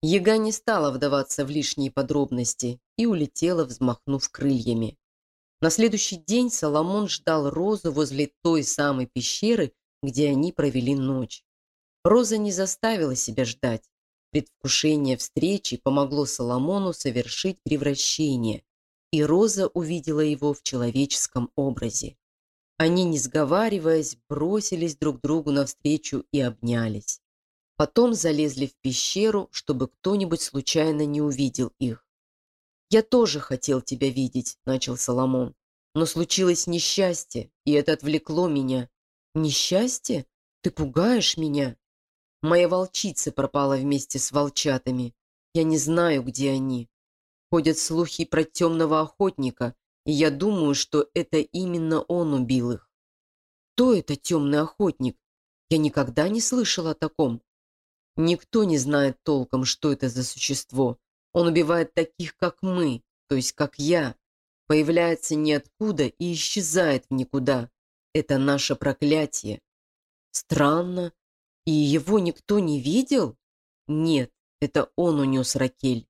Яга не стала вдаваться в лишние подробности и улетела, взмахнув крыльями. На следующий день Соломон ждал Розу возле той самой пещеры, где они провели ночь. Роза не заставила себя ждать. Предвкушение встречи помогло Соломону совершить превращение, и Роза увидела его в человеческом образе. Они, не сговариваясь, бросились друг другу навстречу и обнялись. Потом залезли в пещеру, чтобы кто-нибудь случайно не увидел их. «Я тоже хотел тебя видеть», – начал Соломон. «Но случилось несчастье, и это отвлекло меня». «Несчастье? Ты пугаешь меня?» «Моя волчица пропала вместе с волчатами. Я не знаю, где они. Ходят слухи про темного охотника, и я думаю, что это именно он убил их». «Кто это темный охотник? Я никогда не слышал о таком». Никто не знает толком, что это за существо. Он убивает таких, как мы, то есть как я. Появляется ниоткуда и исчезает в никуда. Это наше проклятие. Странно. И его никто не видел? Нет, это он унес Ракель.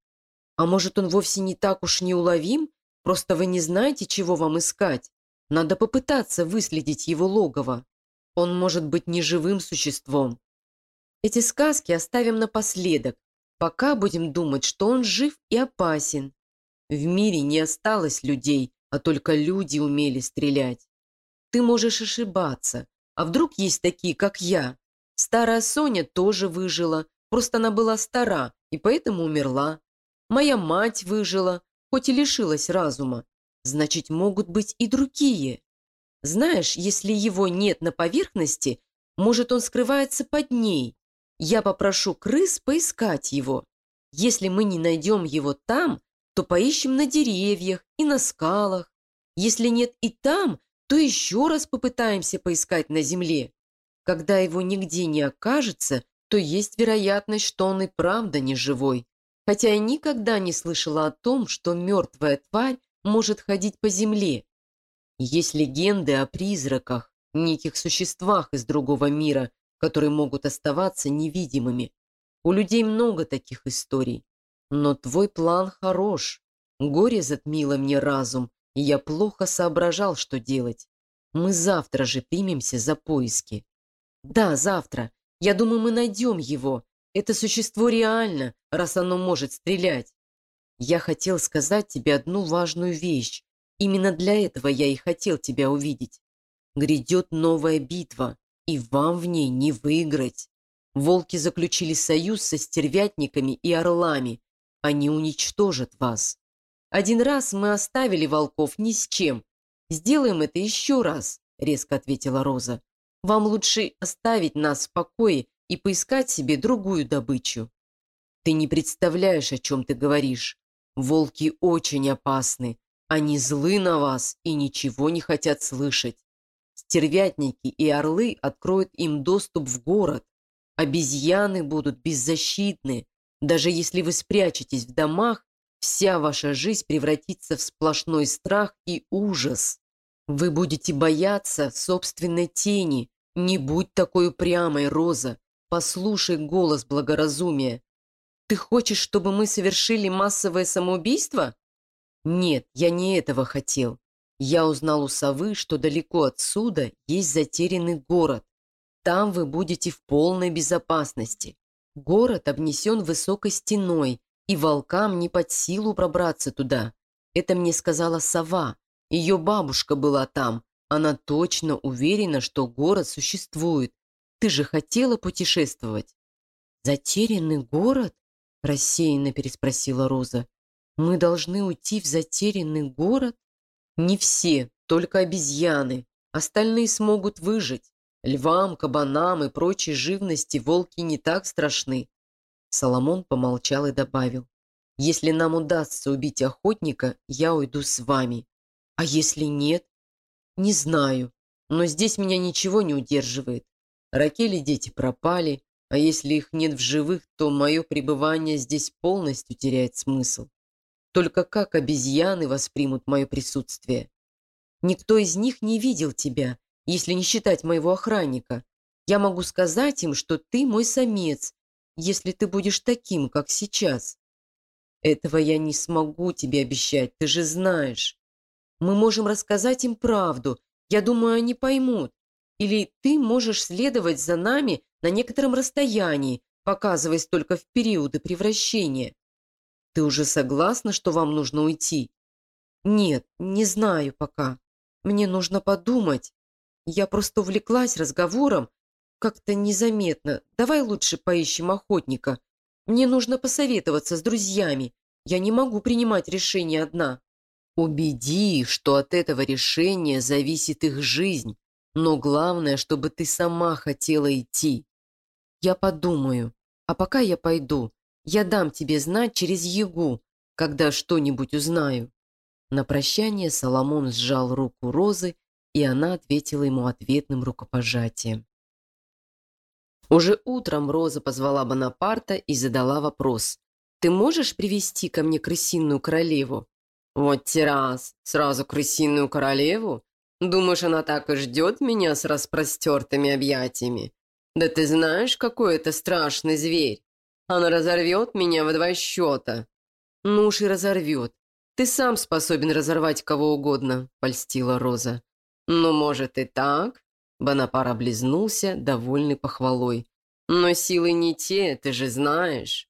А может, он вовсе не так уж неуловим? Просто вы не знаете, чего вам искать. Надо попытаться выследить его логово. Он может быть неживым существом, эти сказки оставим напоследок, пока будем думать, что он жив и опасен. В мире не осталось людей, а только люди умели стрелять. Ты можешь ошибаться, а вдруг есть такие, как я? Старая Соня тоже выжила, просто она была стара и поэтому умерла. Моя мать выжила, хоть и лишилась разума. Значит, могут быть и другие. Знаешь, если его нет на поверхности, может, он скрывается под ней. Я попрошу крыс поискать его. Если мы не найдем его там, то поищем на деревьях и на скалах. Если нет и там, то еще раз попытаемся поискать на земле. Когда его нигде не окажется, то есть вероятность, что он и правда не живой. Хотя я никогда не слышала о том, что мертвая тварь может ходить по земле. Есть легенды о призраках, неких существах из другого мира, которые могут оставаться невидимыми. У людей много таких историй. Но твой план хорош. Горе затмило мне разум, и я плохо соображал, что делать. Мы завтра же примемся за поиски. Да, завтра. Я думаю, мы найдем его. Это существо реально, раз оно может стрелять. Я хотел сказать тебе одну важную вещь. Именно для этого я и хотел тебя увидеть. Грядет новая битва и вам в ней не выиграть. Волки заключили союз со стервятниками и орлами. Они уничтожат вас. Один раз мы оставили волков ни с чем. Сделаем это еще раз, резко ответила Роза. Вам лучше оставить нас в покое и поискать себе другую добычу. Ты не представляешь, о чем ты говоришь. Волки очень опасны. Они злы на вас и ничего не хотят слышать. Стервятники и орлы откроют им доступ в город. Обезьяны будут беззащитны. Даже если вы спрячетесь в домах, вся ваша жизнь превратится в сплошной страх и ужас. Вы будете бояться собственной тени. Не будь такой упрямой, Роза. Послушай голос благоразумия. Ты хочешь, чтобы мы совершили массовое самоубийство? Нет, я не этого хотел. Я узнал у совы, что далеко отсюда есть затерянный город. Там вы будете в полной безопасности. Город обнесен высокой стеной, и волкам не под силу пробраться туда. Это мне сказала сова. Ее бабушка была там. Она точно уверена, что город существует. Ты же хотела путешествовать. «Затерянный город?» – рассеянно переспросила Роза. «Мы должны уйти в затерянный город?» Не все, только обезьяны. Остальные смогут выжить. Львам, кабанам и прочей живности волки не так страшны. Соломон помолчал и добавил. Если нам удастся убить охотника, я уйду с вами. А если нет? Не знаю. Но здесь меня ничего не удерживает. Ракель и дети пропали, а если их нет в живых, то мое пребывание здесь полностью теряет смысл. Только как обезьяны воспримут мое присутствие? Никто из них не видел тебя, если не считать моего охранника. Я могу сказать им, что ты мой самец. если ты будешь таким, как сейчас? Этого я не смогу тебе обещать, ты же знаешь. Мы можем рассказать им правду. Я думаю, они поймут. Или ты можешь следовать за нами на некотором расстоянии, показываясь только в периоды превращения. Ты уже согласна, что вам нужно уйти? Нет, не знаю пока. Мне нужно подумать. Я просто увлеклась разговором. Как-то незаметно. Давай лучше поищем охотника. Мне нужно посоветоваться с друзьями. Я не могу принимать решение одна. Убеди что от этого решения зависит их жизнь. Но главное, чтобы ты сама хотела идти. Я подумаю. А пока я пойду. Я дам тебе знать через Ягу, когда что-нибудь узнаю». На прощание Соломон сжал руку Розы, и она ответила ему ответным рукопожатием. Уже утром Роза позвала Бонапарта и задала вопрос. «Ты можешь привести ко мне крысиную королеву?» «Вот террас, сразу крысиную королеву? Думаешь, она так и ждет меня с распростертыми объятиями? Да ты знаешь, какой это страшный зверь? Она разорвет меня в два счета». «Ну уж и разорвет. Ты сам способен разорвать кого угодно», – польстила Роза. «Ну, может, и так?» Бонапар облизнулся, довольный похвалой. «Но силы не те, ты же знаешь.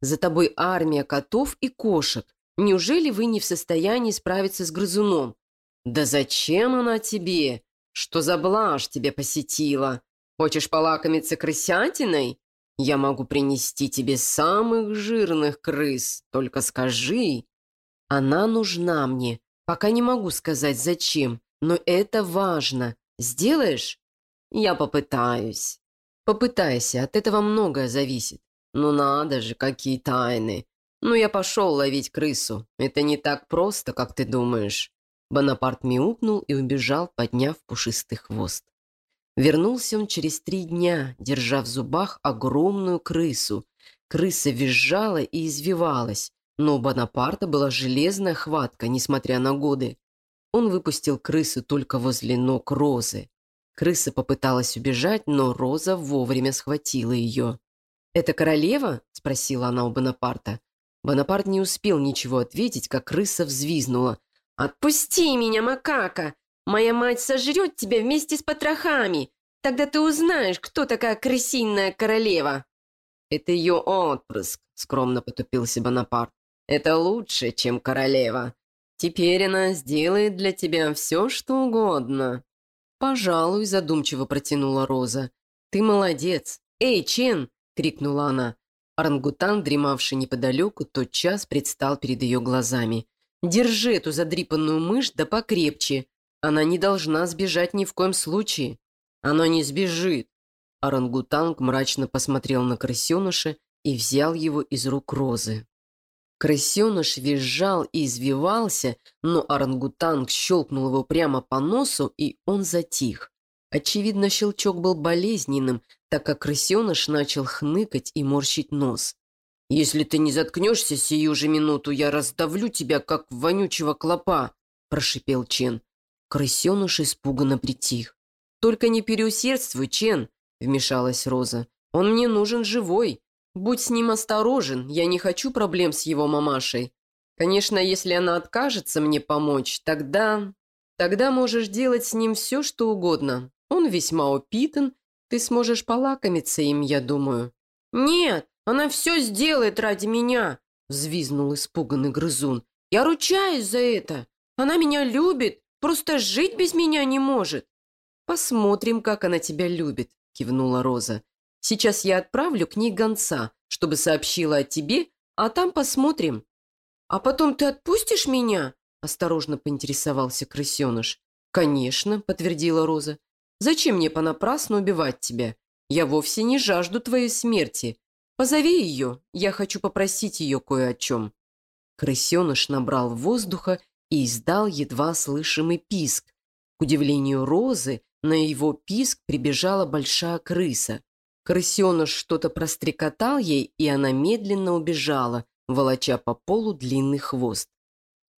За тобой армия котов и кошек. Неужели вы не в состоянии справиться с грызуном? Да зачем она тебе? Что за блажь тебя посетила? Хочешь полакомиться крысятиной? Я могу принести тебе самых жирных крыс, только скажи. Она нужна мне. Пока не могу сказать, зачем, но это важно. Сделаешь? Я попытаюсь. Попытайся, от этого многое зависит. Ну надо же, какие тайны. Ну я пошел ловить крысу. Это не так просто, как ты думаешь. Бонапарт мяукнул и убежал, подняв пушистый хвост. Вернулся он через три дня, держа в зубах огромную крысу. Крыса визжала и извивалась, но у Бонапарта была железная хватка, несмотря на годы. Он выпустил крысу только возле ног Розы. Крыса попыталась убежать, но Роза вовремя схватила ее. «Это королева?» – спросила она у Бонапарта. Бонапарт не успел ничего ответить, как крыса взвизнула. «Отпусти меня, макака! Моя мать сожрет тебя вместе с потрохами. Тогда ты узнаешь, кто такая крысиная королева». «Это ее отпрыск», — скромно потупился Бонапарт. «Это лучше, чем королева. Теперь она сделает для тебя все, что угодно». «Пожалуй», — задумчиво протянула Роза. «Ты молодец. Эй, Чен!» — крикнула она. Орангутан, дремавший неподалеку, тотчас предстал перед ее глазами. «Держи эту задрипанную мышь да покрепче. Она не должна сбежать ни в коем случае. Она не сбежит. Орангутанг мрачно посмотрел на крысеныша и взял его из рук розы. Крысеныш визжал и извивался, но орангутанг щелкнул его прямо по носу, и он затих. Очевидно, щелчок был болезненным, так как крысеныш начал хныкать и морщить нос. «Если ты не заткнешься сию же минуту, я раздавлю тебя, как вонючего клопа», – прошипел Чен. Крысеныш испуганно притих. «Только не переусердствуй, Чен», — вмешалась Роза. «Он мне нужен живой. Будь с ним осторожен, я не хочу проблем с его мамашей. Конечно, если она откажется мне помочь, тогда... Тогда можешь делать с ним все, что угодно. Он весьма упитан, ты сможешь полакомиться им, я думаю». «Нет, она все сделает ради меня», — взвизнул испуганный грызун. «Я ручаюсь за это. Она меня любит, Просто жить без меня не может». «Посмотрим, как она тебя любит», – кивнула Роза. «Сейчас я отправлю к ней гонца, чтобы сообщила о тебе, а там посмотрим». «А потом ты отпустишь меня?» – осторожно поинтересовался крысеныш. «Конечно», – подтвердила Роза. «Зачем мне понапрасну убивать тебя? Я вовсе не жажду твоей смерти. Позови ее, я хочу попросить ее кое о чем». Крысеныш набрал воздуха и издал едва слышимый писк. К удивлению Розы, на его писк прибежала большая крыса. Крысеныш что-то прострекотал ей, и она медленно убежала, волоча по полу длинный хвост.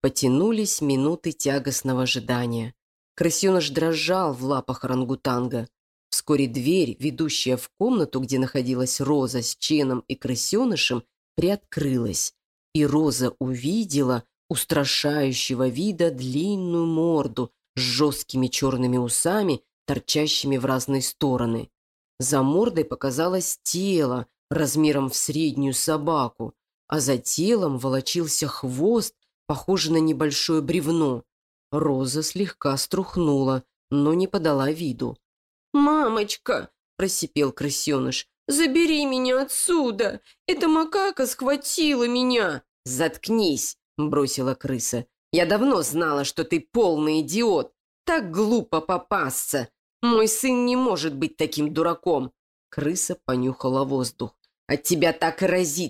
Потянулись минуты тягостного ожидания. Крысеныш дрожал в лапах орангутанга. Вскоре дверь, ведущая в комнату, где находилась Роза с Ченом и крысенышем, приоткрылась, и Роза увидела устрашающего вида длинную морду с жесткими черными усами, торчащими в разные стороны. За мордой показалось тело размером в среднюю собаку, а за телом волочился хвост, похожий на небольшое бревно. Роза слегка струхнула, но не подала виду. «Мамочка!» – просипел крысеныш. «Забери меня отсюда! Эта макака схватила меня!» «Заткнись!» – бросила крыса. «Я давно знала, что ты полный идиот! Так глупо попасться! Мой сын не может быть таким дураком!» Крыса понюхала воздух. «От тебя так и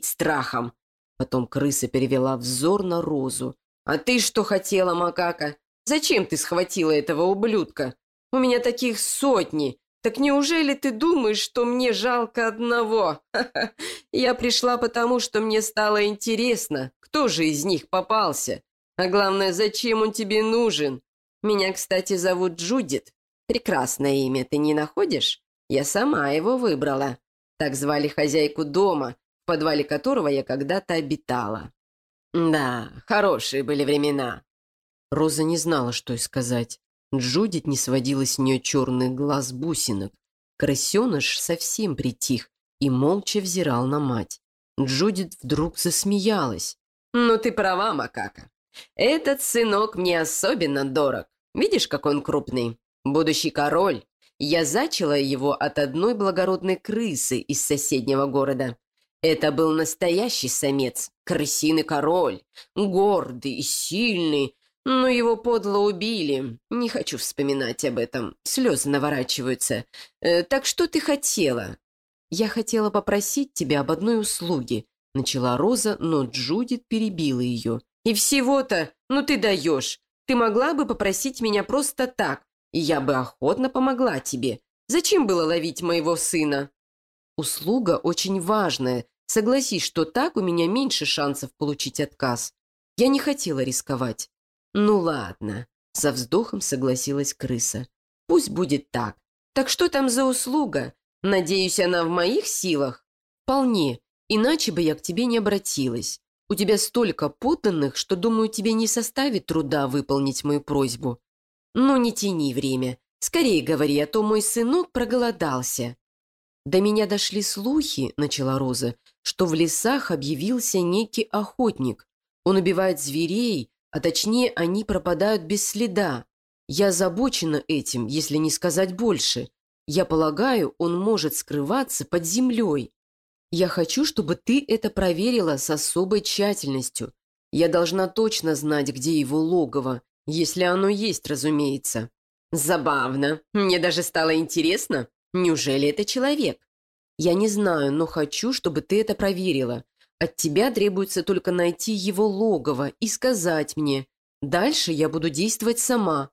страхом!» Потом крыса перевела взор на Розу. «А ты что хотела, макака? Зачем ты схватила этого ублюдка? У меня таких сотни. Так неужели ты думаешь, что мне жалко одного? Я пришла потому, что мне стало интересно, кто же из них попался. А главное, зачем он тебе нужен? Меня, кстати, зовут Джудит. Прекрасное имя, ты не находишь? Я сама его выбрала. Так звали хозяйку дома, в подвале которого я когда-то обитала. Да, хорошие были времена. Роза не знала, что и сказать. Джудит не сводила с нее черных глаз бусинок. Крысеныш совсем притих и молча взирал на мать. Джудит вдруг засмеялась. «Ну ты права, макака. Этот сынок мне особенно дорог. Видишь, как он крупный? Будущий король. Я зачала его от одной благородной крысы из соседнего города. Это был настоящий самец, крысиный король, гордый и сильный, но его подло убили. Не хочу вспоминать об этом. Слезы наворачиваются. Э, так что ты хотела? Я хотела попросить тебя об одной услуге. Начала Роза, но Джудит перебила ее. И всего-то, ну ты даешь. Ты могла бы попросить меня просто так, и я бы охотно помогла тебе. Зачем было ловить моего сына? Услуга очень важная. Согласись, что так у меня меньше шансов получить отказ. Я не хотела рисковать. «Ну ладно», — со вздохом согласилась крыса. «Пусть будет так. Так что там за услуга? Надеюсь, она в моих силах?» «Вполне. Иначе бы я к тебе не обратилась. У тебя столько подданных, что, думаю, тебе не составит труда выполнить мою просьбу. Ну, не тяни время. Скорее говори, а то мой сынок проголодался». «До меня дошли слухи», — начала Роза, «что в лесах объявился некий охотник. Он убивает зверей, а точнее они пропадают без следа. Я озабочена этим, если не сказать больше. Я полагаю, он может скрываться под землей. Я хочу, чтобы ты это проверила с особой тщательностью. Я должна точно знать, где его логово, если оно есть, разумеется. Забавно. Мне даже стало интересно. Неужели это человек? Я не знаю, но хочу, чтобы ты это проверила. От тебя требуется только найти его логово и сказать мне. Дальше я буду действовать сама».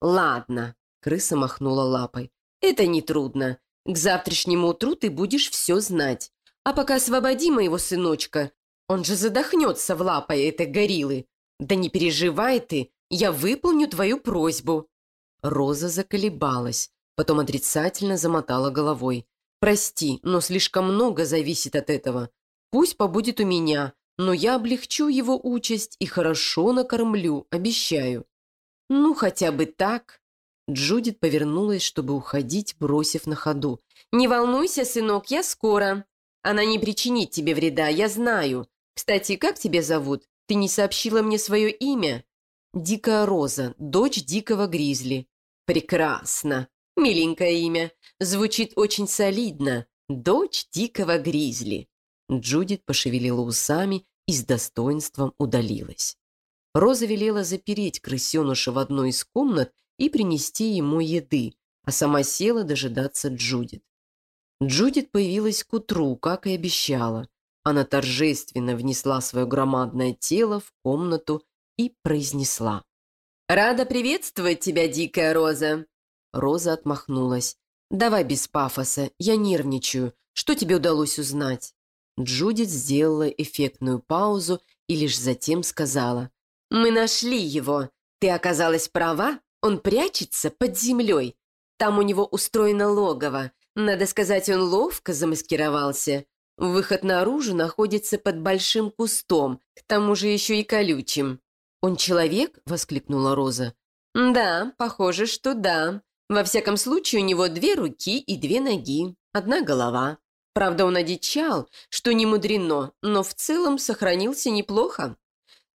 «Ладно», — крыса махнула лапой. «Это нетрудно. К завтрашнему утру ты будешь все знать. А пока освободи моего сыночка. Он же задохнется в лапой этой гориллы. Да не переживай ты, я выполню твою просьбу». Роза заколебалась, потом отрицательно замотала головой. «Прости, но слишком много зависит от этого. Пусть побудет у меня, но я облегчу его участь и хорошо накормлю, обещаю». «Ну, хотя бы так». Джудит повернулась, чтобы уходить, бросив на ходу. «Не волнуйся, сынок, я скоро. Она не причинит тебе вреда, я знаю. Кстати, как тебя зовут? Ты не сообщила мне свое имя?» «Дикая Роза, дочь дикого гризли». «Прекрасно. Миленькое имя. Звучит очень солидно. Дочь дикого гризли. Джудит пошевелила усами и с достоинством удалилась. Роза велела запереть крысеныша в одной из комнат и принести ему еды, а сама села дожидаться Джудит. Джудит появилась к утру, как и обещала. Она торжественно внесла свое громадное тело в комнату и произнесла. «Рада приветствовать тебя, дикая Роза!» Роза отмахнулась. «Давай без пафоса, я нервничаю. Что тебе удалось узнать?» Джудит сделала эффектную паузу и лишь затем сказала. «Мы нашли его. Ты оказалась права, он прячется под землей. Там у него устроено логово. Надо сказать, он ловко замаскировался. Выход наружу находится под большим кустом, к тому же еще и колючим. «Он человек?» – воскликнула Роза. «Да, похоже, что да. Во всяком случае, у него две руки и две ноги, одна голова. Правда, он одичал, что не мудрено, но в целом сохранился неплохо.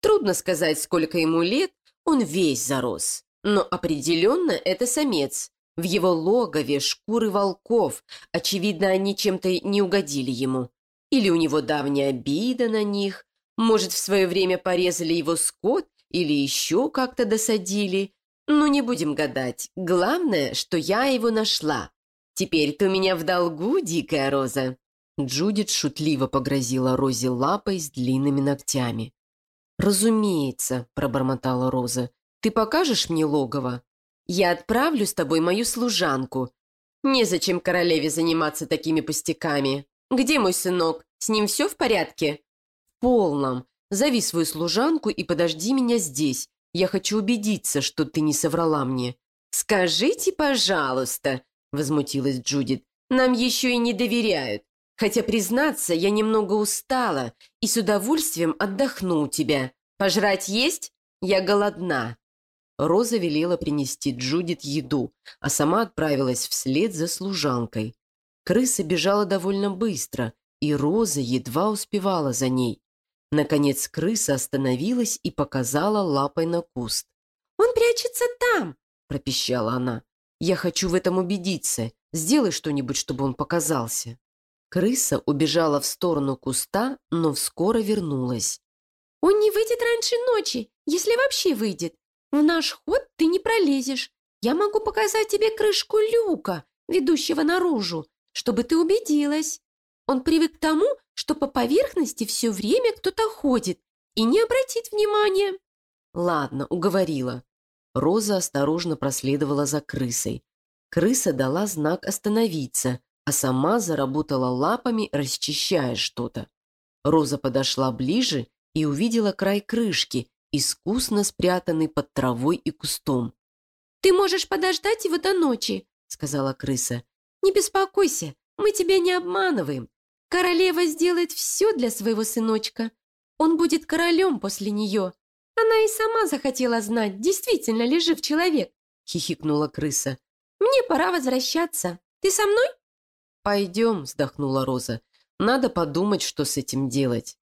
Трудно сказать, сколько ему лет, он весь зарос. Но определенно это самец. В его логове шкуры волков. Очевидно, они чем-то не угодили ему. Или у него давняя обида на них. Может, в свое время порезали его скот или еще как-то досадили. Ну, не будем гадать. Главное, что я его нашла. Теперь ты у меня в долгу, дикая роза. Джудит шутливо погрозила Розе лапой с длинными ногтями. «Разумеется», – пробормотала Роза. «Ты покажешь мне логово?» Я отправлю с тобой мою служанку. Незачем королеве заниматься такими пустяками. Где мой сынок? С ним все в порядке?» «В полном. Зови свою служанку и подожди меня здесь. Я хочу убедиться, что ты не соврала мне». «Скажите, пожалуйста», — возмутилась Джудит, «нам еще и не доверяют. Хотя, признаться, я немного устала и с удовольствием отдохну у тебя. Пожрать есть? Я голодна». Роза велела принести Джудит еду, а сама отправилась вслед за служанкой. Крыса бежала довольно быстро, и Роза едва успевала за ней. Наконец крыса остановилась и показала лапой на куст. «Он прячется там!» – пропищала она. «Я хочу в этом убедиться. Сделай что-нибудь, чтобы он показался». Крыса убежала в сторону куста, но вскоро вернулась. «Он не выйдет раньше ночи, если вообще выйдет. В наш ход ты не пролезешь. Я могу показать тебе крышку люка, ведущего наружу, чтобы ты убедилась. Он привык к тому, что по поверхности все время кто-то ходит и не обратит внимания. Ладно, уговорила. Роза осторожно проследовала за крысой. Крыса дала знак остановиться, а сама заработала лапами, расчищая что-то. Роза подошла ближе и увидела край крышки, искусно спрятанный под травой и кустом. «Ты можешь подождать его до ночи», — сказала крыса. «Не беспокойся, мы тебя не обманываем. Королева сделает все для своего сыночка. Он будет королем после нее. Она и сама захотела знать, действительно ли жив человек», — хихикнула крыса. «Мне пора возвращаться. Ты со мной?» «Пойдем», — вздохнула Роза. «Надо подумать, что с этим делать».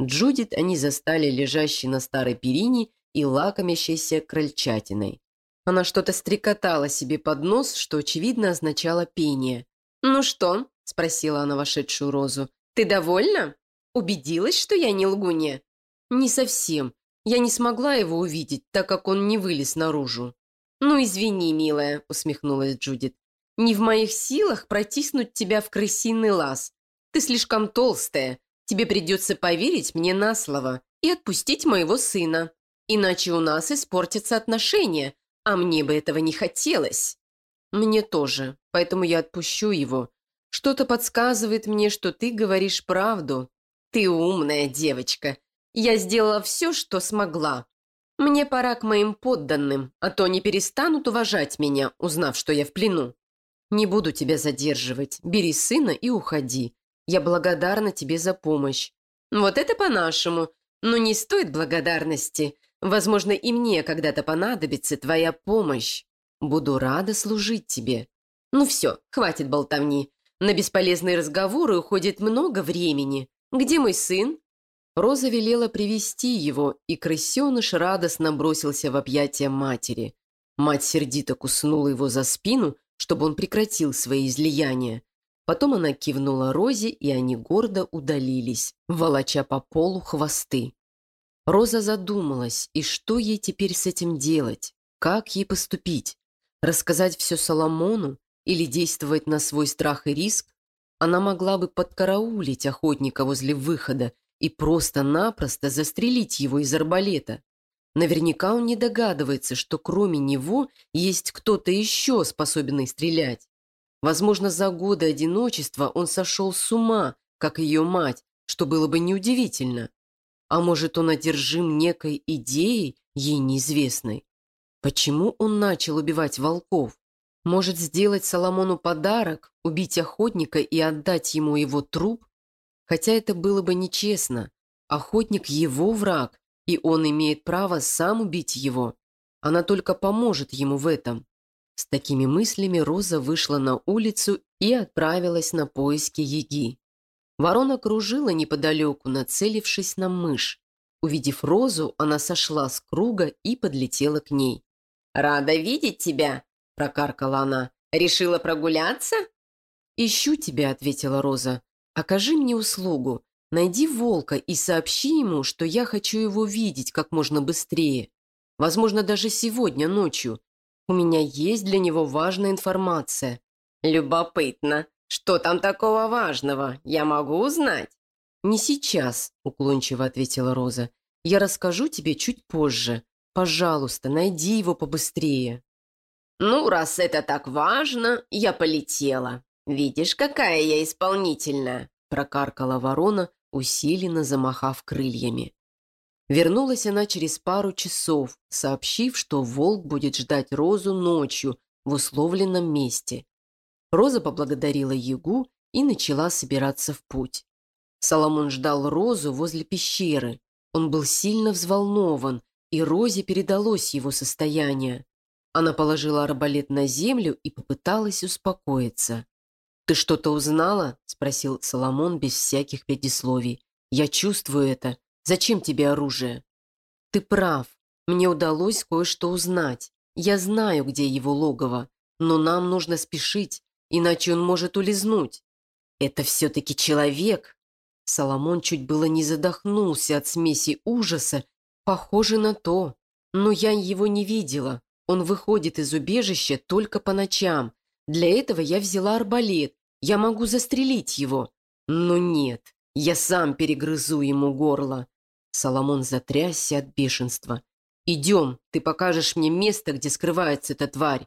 Джудит они застали лежащей на старой перине и лакомящейся крольчатиной. Она что-то стрекотала себе под нос, что, очевидно, означало пение. «Ну что?» – спросила она вошедшую Розу. «Ты довольна? Убедилась, что я не лгунья?» «Не совсем. Я не смогла его увидеть, так как он не вылез наружу». «Ну, извини, милая», – усмехнулась Джудит. «Не в моих силах протиснуть тебя в крысиный лаз. Ты слишком толстая, Тебе придется поверить мне на слово и отпустить моего сына. Иначе у нас испортятся отношения, а мне бы этого не хотелось. Мне тоже, поэтому я отпущу его. Что-то подсказывает мне, что ты говоришь правду. Ты умная девочка. Я сделала все, что смогла. Мне пора к моим подданным, а то они перестанут уважать меня, узнав, что я в плену. Не буду тебя задерживать. Бери сына и уходи. Я благодарна тебе за помощь». «Вот это по-нашему. Но не стоит благодарности. Возможно, и мне когда-то понадобится твоя помощь. Буду рада служить тебе. Ну все, хватит болтовни. На бесполезные разговоры уходит много времени. Где мой сын?» Роза велела привести его, и крысеныш радостно бросился в объятия матери. Мать сердито куснула его за спину, чтобы он прекратил свои излияния, Потом она кивнула Розе, и они гордо удалились, волоча по полу хвосты. Роза задумалась, и что ей теперь с этим делать? Как ей поступить? Рассказать все Соломону или действовать на свой страх и риск? Она могла бы подкараулить охотника возле выхода и просто-напросто застрелить его из арбалета. Наверняка он не догадывается, что кроме него есть кто-то еще способный стрелять. Возможно, за годы одиночества он сошел с ума, как ее мать, что было бы неудивительно. А может, он одержим некой идеей, ей неизвестной? Почему он начал убивать волков? Может, сделать Соломону подарок, убить охотника и отдать ему его труп? Хотя это было бы нечестно. Охотник – его враг, и он имеет право сам убить его. Она только поможет ему в этом. С такими мыслями Роза вышла на улицу и отправилась на поиски Еги. Ворона кружила неподалеку, нацелившись на мышь. Увидев Розу, она сошла с круга и подлетела к ней. «Рада видеть тебя!» – прокаркала она. «Решила прогуляться?» «Ищу тебя», – ответила Роза. «Окажи мне услугу. Найди волка и сообщи ему, что я хочу его видеть как можно быстрее. Возможно, даже сегодня ночью. У меня есть для него важная информация». «Любопытно. Что там такого важного? Я могу узнать?» «Не сейчас», — уклончиво ответила Роза. «Я расскажу тебе чуть позже. Пожалуйста, найди его побыстрее». «Ну, раз это так важно, я полетела. Видишь, какая я исполнительная», — прокаркала ворона, усиленно замахав крыльями. Вернулась она через пару часов, сообщив, что волк будет ждать Розу ночью в условленном месте. Роза поблагодарила Ягу и начала собираться в путь. Соломон ждал Розу возле пещеры. Он был сильно взволнован, и Розе передалось его состояние. Она положила арбалет на землю и попыталась успокоиться. «Ты что-то узнала?» – спросил Соломон без всяких предисловий. «Я чувствую это. Зачем тебе оружие?» «Ты прав. Мне удалось кое-что узнать. Я знаю, где его логово. Но нам нужно спешить, иначе он может улизнуть». «Это все-таки человек», Соломон чуть было не задохнулся от смеси ужаса. Похоже на то. Но я его не видела. Он выходит из убежища только по ночам. Для этого я взяла арбалет. Я могу застрелить его. Но нет, я сам перегрызу ему горло. Соломон затрясся от бешенства. «Идем, ты покажешь мне место, где скрывается эта тварь».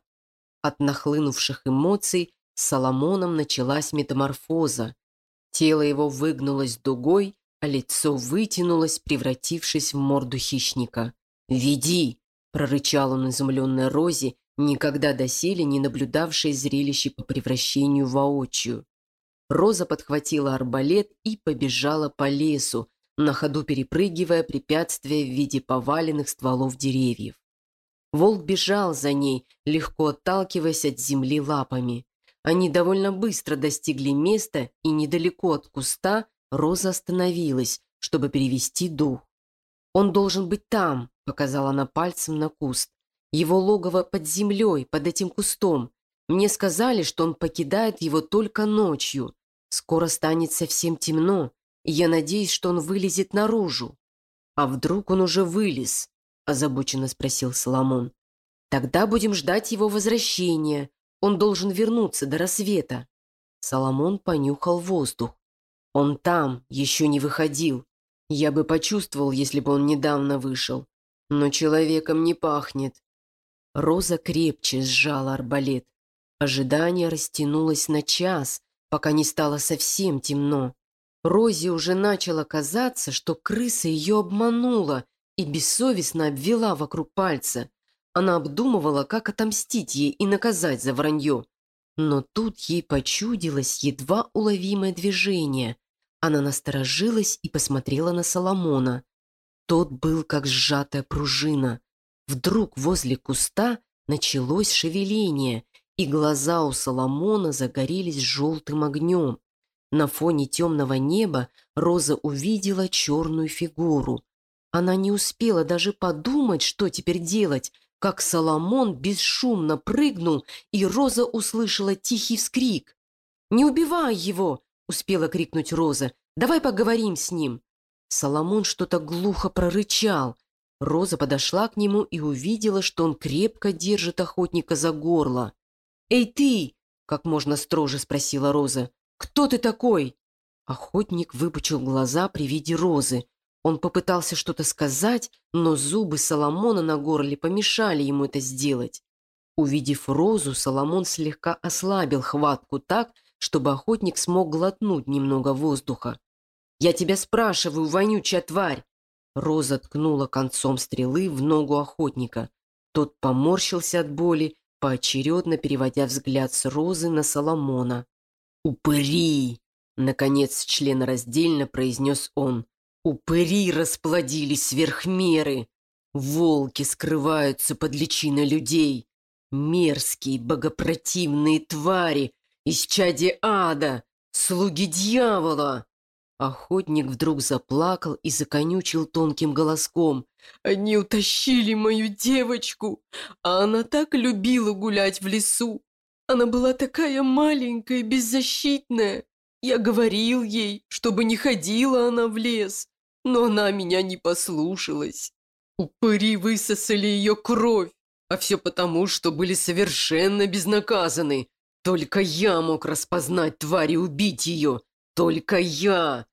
От нахлынувших эмоций с Соломоном началась метаморфоза. Тело его выгнулось дугой, а лицо вытянулось, превратившись в морду хищника. «Веди!» – прорычал он изумленной Розе, никогда доселе не наблюдавшей зрелище по превращению воочию. Роза подхватила арбалет и побежала по лесу, на ходу перепрыгивая препятствия в виде поваленных стволов деревьев. Волк бежал за ней, легко отталкиваясь от земли лапами. Они довольно быстро достигли места, и недалеко от куста Роза остановилась, чтобы перевести дух. «Он должен быть там», — показала она пальцем на куст. «Его логово под землей, под этим кустом. Мне сказали, что он покидает его только ночью. Скоро станет совсем темно, и я надеюсь, что он вылезет наружу». «А вдруг он уже вылез?» – озабоченно спросил Соломон. «Тогда будем ждать его возвращения. Он должен вернуться до рассвета. Соломон понюхал воздух. Он там, еще не выходил. Я бы почувствовал, если бы он недавно вышел. Но человеком не пахнет. Роза крепче сжала арбалет. Ожидание растянулось на час, пока не стало совсем темно. Розе уже начало казаться, что крыса ее обманула и бессовестно обвела вокруг пальца. Она обдумывала, как отомстить ей и наказать за вранье. Но тут ей почудилось едва уловимое движение. Она насторожилась и посмотрела на Соломона. Тот был как сжатая пружина. Вдруг возле куста началось шевеление, и глаза у Соломона загорелись желтым огнем. На фоне темного неба Роза увидела черную фигуру. Она не успела даже подумать, что теперь делать, как Соломон бесшумно прыгнул, и Роза услышала тихий вскрик. «Не убивай его!» — успела крикнуть Роза. «Давай поговорим с ним!» Соломон что-то глухо прорычал. Роза подошла к нему и увидела, что он крепко держит охотника за горло. «Эй ты!» — как можно строже спросила Роза. «Кто ты такой?» Охотник выпучил глаза при виде Розы. Он попытался что-то сказать, но зубы Соломона на горле помешали ему это сделать. Увидев розу, Соломон слегка ослабил хватку так, чтобы охотник смог глотнуть немного воздуха. «Я тебя спрашиваю, вонючая тварь!» Роза ткнула концом стрелы в ногу охотника. Тот поморщился от боли, поочередно переводя взгляд с Розы на Соломона. «Упыри!» — наконец членораздельно произнес он. «Упыри расплодились сверх меры! Волки скрываются под личиной людей! Мерзкие, богопротивные твари! Из чади ада! Слуги дьявола!» Охотник вдруг заплакал и законючил тонким голоском. «Они утащили мою девочку, а она так любила гулять в лесу. Она была такая маленькая, беззащитная. Я говорил ей, чтобы не ходила она в лес, но она меня не послушалась. Упыри высосали ее кровь, а все потому, что были совершенно безнаказаны. Только я мог распознать тварь и убить ее. Только я.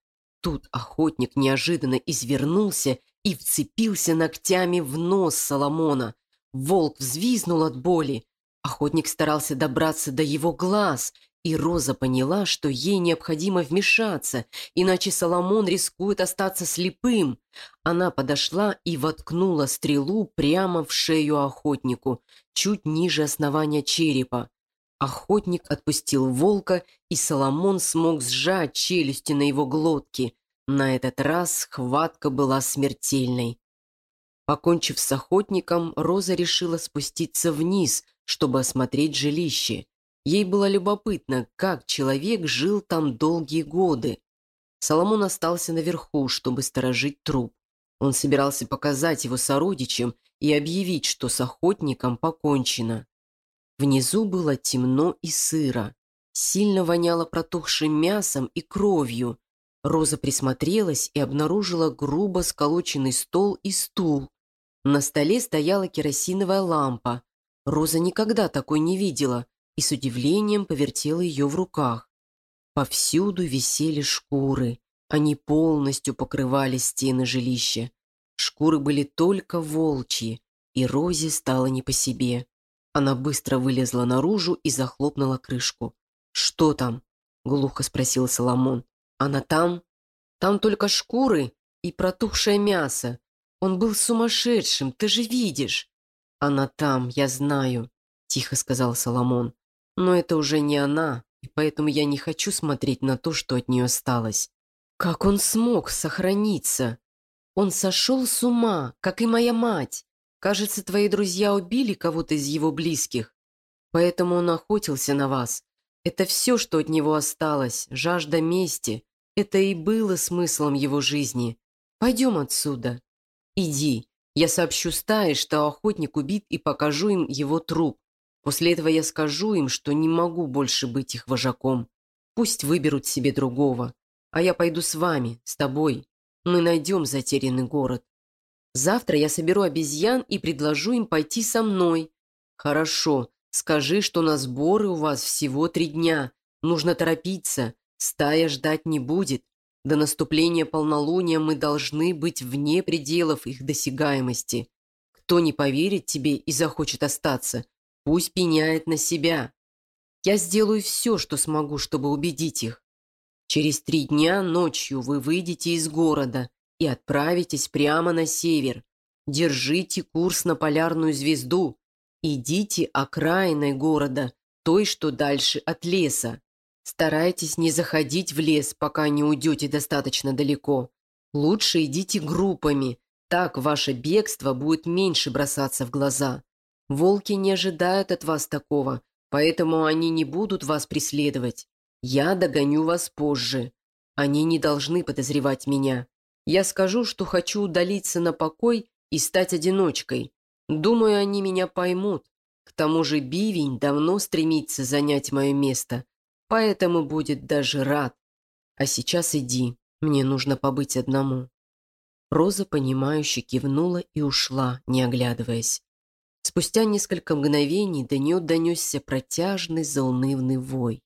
Тут охотник неожиданно извернулся и вцепился ногтями в нос Соломона. Волк взвизнул от боли. Охотник старался добраться до его глаз, и Роза поняла, что ей необходимо вмешаться, иначе Соломон рискует остаться слепым. Она подошла и воткнула стрелу прямо в шею охотнику, чуть ниже основания черепа. Охотник отпустил волка, и Соломон смог сжать челюсти на его глотке. На этот раз схватка была смертельной. Покончив с охотником, Роза решила спуститься вниз, чтобы осмотреть жилище. Ей было любопытно, как человек жил там долгие годы. Соломон остался наверху, чтобы сторожить труп. Он собирался показать его сородичам и объявить, что с охотником покончено. Внизу было темно и сыро. Сильно воняло протухшим мясом и кровью. Роза присмотрелась и обнаружила грубо сколоченный стол и стул. На столе стояла керосиновая лампа. Роза никогда такой не видела и с удивлением повертела ее в руках. Повсюду висели шкуры. Они полностью покрывали стены жилища. Шкуры были только волчьи, и Розе стало не по себе. Она быстро вылезла наружу и захлопнула крышку. «Что там?» — глухо спросил Соломон. «Она там? Там только шкуры и протухшее мясо. Он был сумасшедшим, ты же видишь». «Она там, я знаю», — тихо сказал Соломон. «Но это уже не она, и поэтому я не хочу смотреть на то, что от нее осталось. Как он смог сохраниться? Он сошел с ума, как и моя мать. Кажется, твои друзья убили кого-то из его близких. Поэтому он охотился на вас. Это все, что от него осталось, жажда мести. Это и было смыслом его жизни. Пойдем отсюда. Иди. Я сообщу стае, что охотник убит, и покажу им его труп. После этого я скажу им, что не могу больше быть их вожаком. Пусть выберут себе другого. А я пойду с вами, с тобой. Мы найдем затерянный город. Завтра я соберу обезьян и предложу им пойти со мной. Хорошо, скажи, что на сборы у вас всего три дня. Нужно торопиться. Стая ждать не будет. До наступления полнолуния мы должны быть вне пределов их досягаемости. Кто не поверит тебе и захочет остаться, пусть пеняет на себя. Я сделаю все, что смогу, чтобы убедить их. Через три дня ночью вы выйдете из города и отправитесь прямо на север. Держите курс на полярную звезду. Идите окраиной города, той, что дальше от леса. Старайтесь не заходить в лес, пока не уйдете достаточно далеко. Лучше идите группами, так ваше бегство будет меньше бросаться в глаза. Волки не ожидают от вас такого, поэтому они не будут вас преследовать. Я догоню вас позже. Они не должны подозревать меня. Я скажу, что хочу удалиться на покой и стать одиночкой. Думаю, они меня поймут. К тому же Бивень давно стремится занять мое место, поэтому будет даже рад. А сейчас иди, мне нужно побыть одному». Роза, понимающе кивнула и ушла, не оглядываясь. Спустя несколько мгновений до нее донесся протяжный заунывный вой.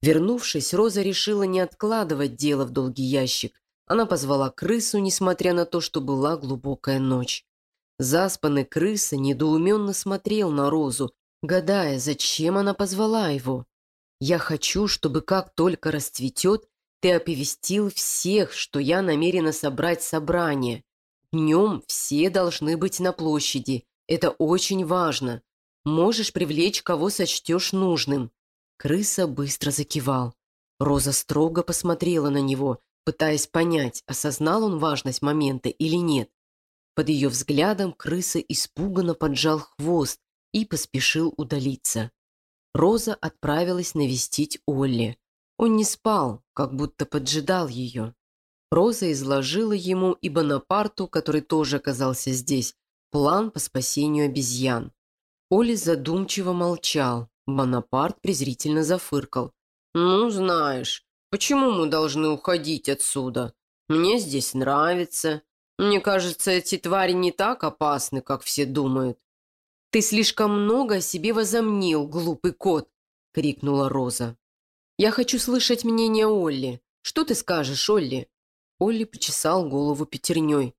Вернувшись, Роза решила не откладывать дело в долгий ящик, она позвала крысу, несмотря на то, что была глубокая ночь. Заспанный крыса недоуменно смотрел на Розу, гадая, зачем она позвала его. «Я хочу, чтобы как только расцветет, ты оповестил всех, что я намерена собрать собрание. Днем все должны быть на площади. Это очень важно. Можешь привлечь, кого сочтешь нужным». Крыса быстро закивал. Роза строго посмотрела на него, пытаясь понять, осознал он важность момента или нет. Под ее взглядом крыса испуганно поджал хвост и поспешил удалиться. Роза отправилась навестить Олли. Он не спал, как будто поджидал ее. Роза изложила ему и Бонапарту, который тоже оказался здесь, план по спасению обезьян. Оли задумчиво молчал. Бонапарт презрительно зафыркал. «Ну, знаешь, почему мы должны уходить отсюда? Мне здесь нравится. Мне кажется, эти твари не так опасны, как все думают». «Ты слишком много о себе возомнил, глупый кот!» — крикнула Роза. «Я хочу слышать мнение Олли. Что ты скажешь, Олли?» Олли почесал голову пятерней.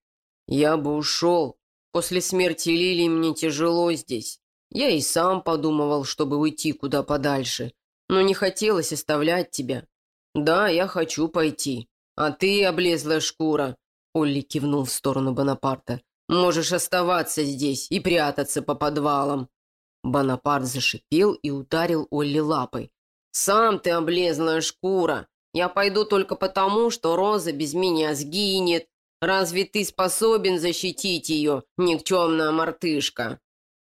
«Я бы ушел. После смерти Лилии мне тяжело здесь. Я и сам подумывал, чтобы уйти куда подальше, но не хотелось оставлять тебя. Да, я хочу пойти. А ты, облезлая шкура, Олли кивнул в сторону Бонапарта, можешь оставаться здесь и прятаться по подвалам. Бонапарт зашипел и ударил Олли лапой. «Сам ты облезлая шкура! Я пойду только потому, что Роза без меня сгинет. Разве ты способен защитить ее, никчемная мартышка?»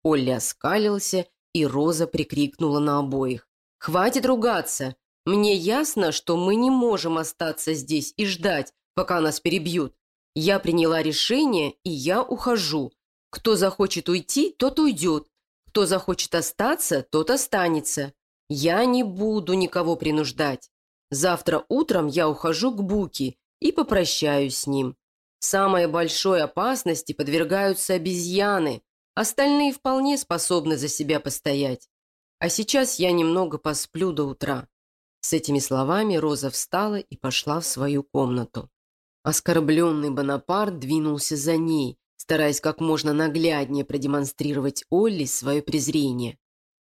Олли оскалился, и Роза прикрикнула на обоих. «Хватит ругаться! Мне ясно, что мы не можем остаться здесь и ждать, пока нас перебьют. Я приняла решение, и я ухожу. Кто захочет уйти, тот уйдет. Кто захочет остаться, тот останется. Я не буду никого принуждать. Завтра утром я ухожу к Буки и попрощаюсь с ним. Самой большой опасности подвергаются обезьяны. Остальные вполне способны за себя постоять. А сейчас я немного посплю до утра». С этими словами Роза встала и пошла в свою комнату. Оскорбленный Бонапарт двинулся за ней, стараясь как можно нагляднее продемонстрировать Олли свое презрение.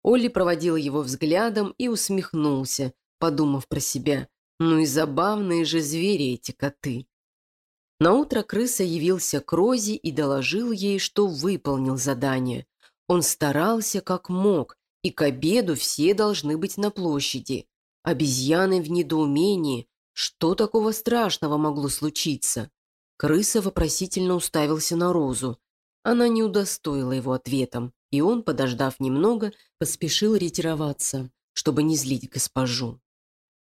Олли проводил его взглядом и усмехнулся, подумав про себя. Ну и забавные же звери эти коты. Наутро крыса явился к Розе и доложил ей, что выполнил задание. Он старался как мог, и к обеду все должны быть на площади. Обезьяны в недоумении. Что такого страшного могло случиться? Крыса вопросительно уставился на Розу. Она не удостоила его ответом, и он, подождав немного, поспешил ретироваться, чтобы не злить госпожу.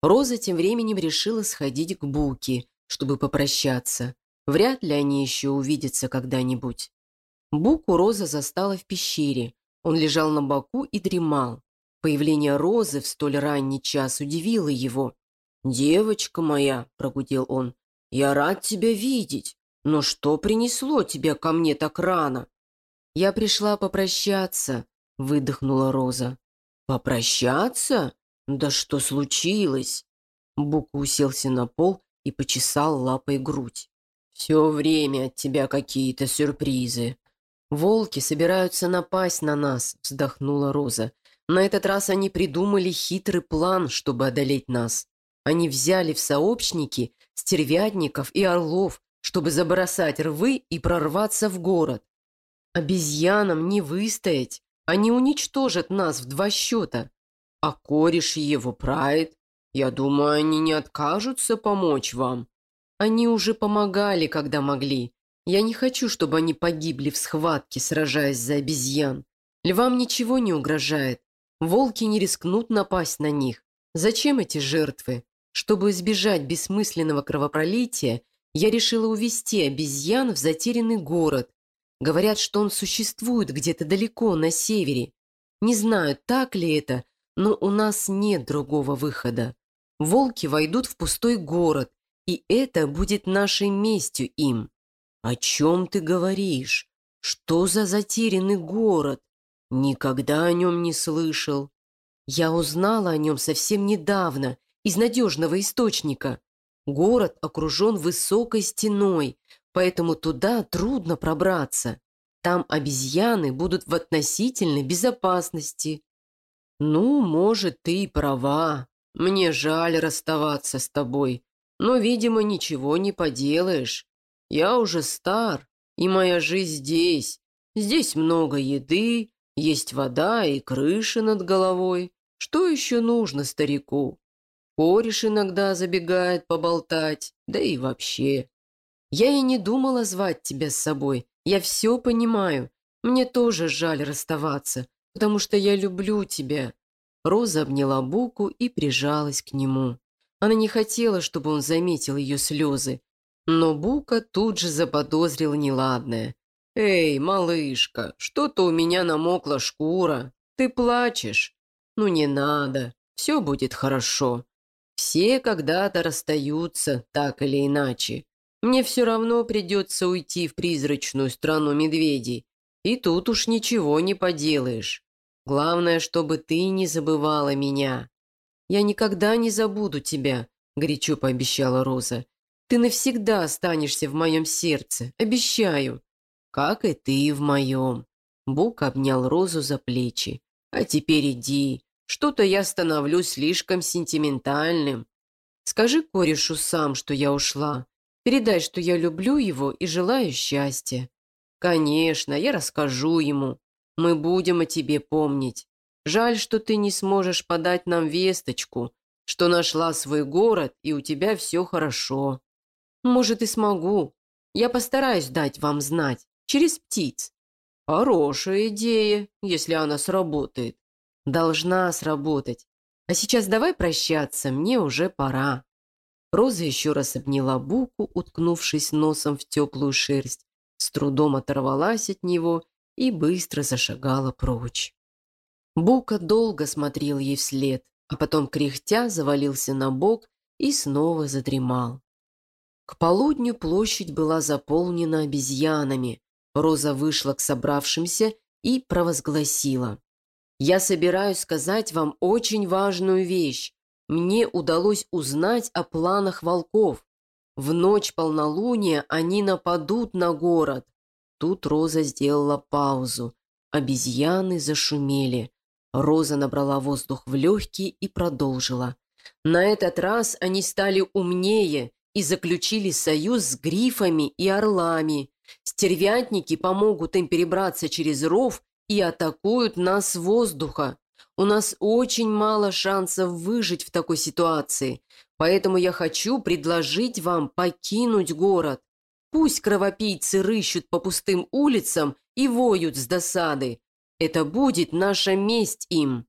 Роза тем временем решила сходить к Буке, чтобы попрощаться. Вряд ли они еще увидятся когда-нибудь. Буку Роза застала в пещере. Он лежал на боку и дремал. Появление Розы в столь ранний час удивило его. «Девочка моя», — прогудел он, — «я рад тебя видеть. Но что принесло тебя ко мне так рано?» «Я пришла попрощаться», — выдохнула Роза. «Попрощаться? Да что случилось?» Бука уселся на пол и почесал лапой грудь. «Все время от тебя какие-то сюрпризы». «Волки собираются напасть на нас», — вздохнула Роза. «На этот раз они придумали хитрый план, чтобы одолеть нас. Они взяли в сообщники стервятников и орлов, чтобы забросать рвы и прорваться в город. Обезьянам не выстоять, они уничтожат нас в два счета. А кореш его прайд, я думаю, они не откажутся помочь вам. Они уже помогали, когда могли. Я не хочу, чтобы они погибли в схватке, сражаясь за обезьян. Львам ничего не угрожает. Волки не рискнут напасть на них. Зачем эти жертвы? Чтобы избежать бессмысленного кровопролития, я решила увести обезьян в затерянный город. Говорят, что он существует где-то далеко, на севере. Не знаю, так ли это, но у нас нет другого выхода. Волки войдут в пустой город, и это будет нашей местью им. О чем ты говоришь? Что за затерянный город? Никогда о нем не слышал. Я узнала о нем совсем недавно, из надежного источника. Город окружен высокой стеной, поэтому туда трудно пробраться. Там обезьяны будут в относительной безопасности. Ну, может, ты и права. Мне жаль расставаться с тобой. Но, видимо, ничего не поделаешь. Я уже стар, и моя жизнь здесь. Здесь много еды, Есть вода и крыша над головой. Что еще нужно старику? Кореш иногда забегает поболтать, да и вообще. Я и не думала звать тебя с собой. Я все понимаю. Мне тоже жаль расставаться, потому что я люблю тебя». Роза обняла Буку и прижалась к нему. Она не хотела, чтобы он заметил ее слезы. Но Бука тут же заподозрила неладное. «Эй, малышка, что-то у меня намокла шкура. Ты плачешь? Ну не надо, все будет хорошо. Все когда-то расстаются, так или иначе. Мне все равно придется уйти в призрачную страну медведей. И тут уж ничего не поделаешь. Главное, чтобы ты не забывала меня. Я никогда не забуду тебя, горячо пообещала Роза. Ты навсегда останешься в моем сердце, обещаю. Как и ты в моем. Бук обнял Розу за плечи. А теперь иди. Что-то я становлюсь слишком сентиментальным. Скажи корешу сам, что я ушла. Передай, что я люблю его и желаю счастья. Конечно, я расскажу ему. Мы будем о тебе помнить. Жаль, что ты не сможешь подать нам весточку, что нашла свой город и у тебя все хорошо. Может, и смогу. Я постараюсь дать вам знать. Через птиц. Хорошая идея, если она сработает. Должна сработать. А сейчас давай прощаться, мне уже пора. Роза еще раз обняла Буку, уткнувшись носом в теплую шерсть, с трудом оторвалась от него и быстро зашагала прочь. Бука долго смотрел ей вслед, а потом кряхтя завалился на бок и снова задремал. К полудню площадь была заполнена обезьянами. Роза вышла к собравшимся и провозгласила. «Я собираюсь сказать вам очень важную вещь мне удалось узнать о планах волков. В ночь полнолуния они нападут на город. Тут Роза сделала паузу. Обезьяны зашумели. Роза набрала воздух в легкие и продолжила. На этот раз они стали умнее и заключили союз с грифами и орлами. Стервятники помогут им перебраться через ров и атакуют нас с воздуха. У нас очень мало шансов выжить в такой ситуации, поэтому я хочу предложить вам покинуть город. Пусть кровопийцы рыщут по пустым улицам и воют с досады. Это будет наша месть им».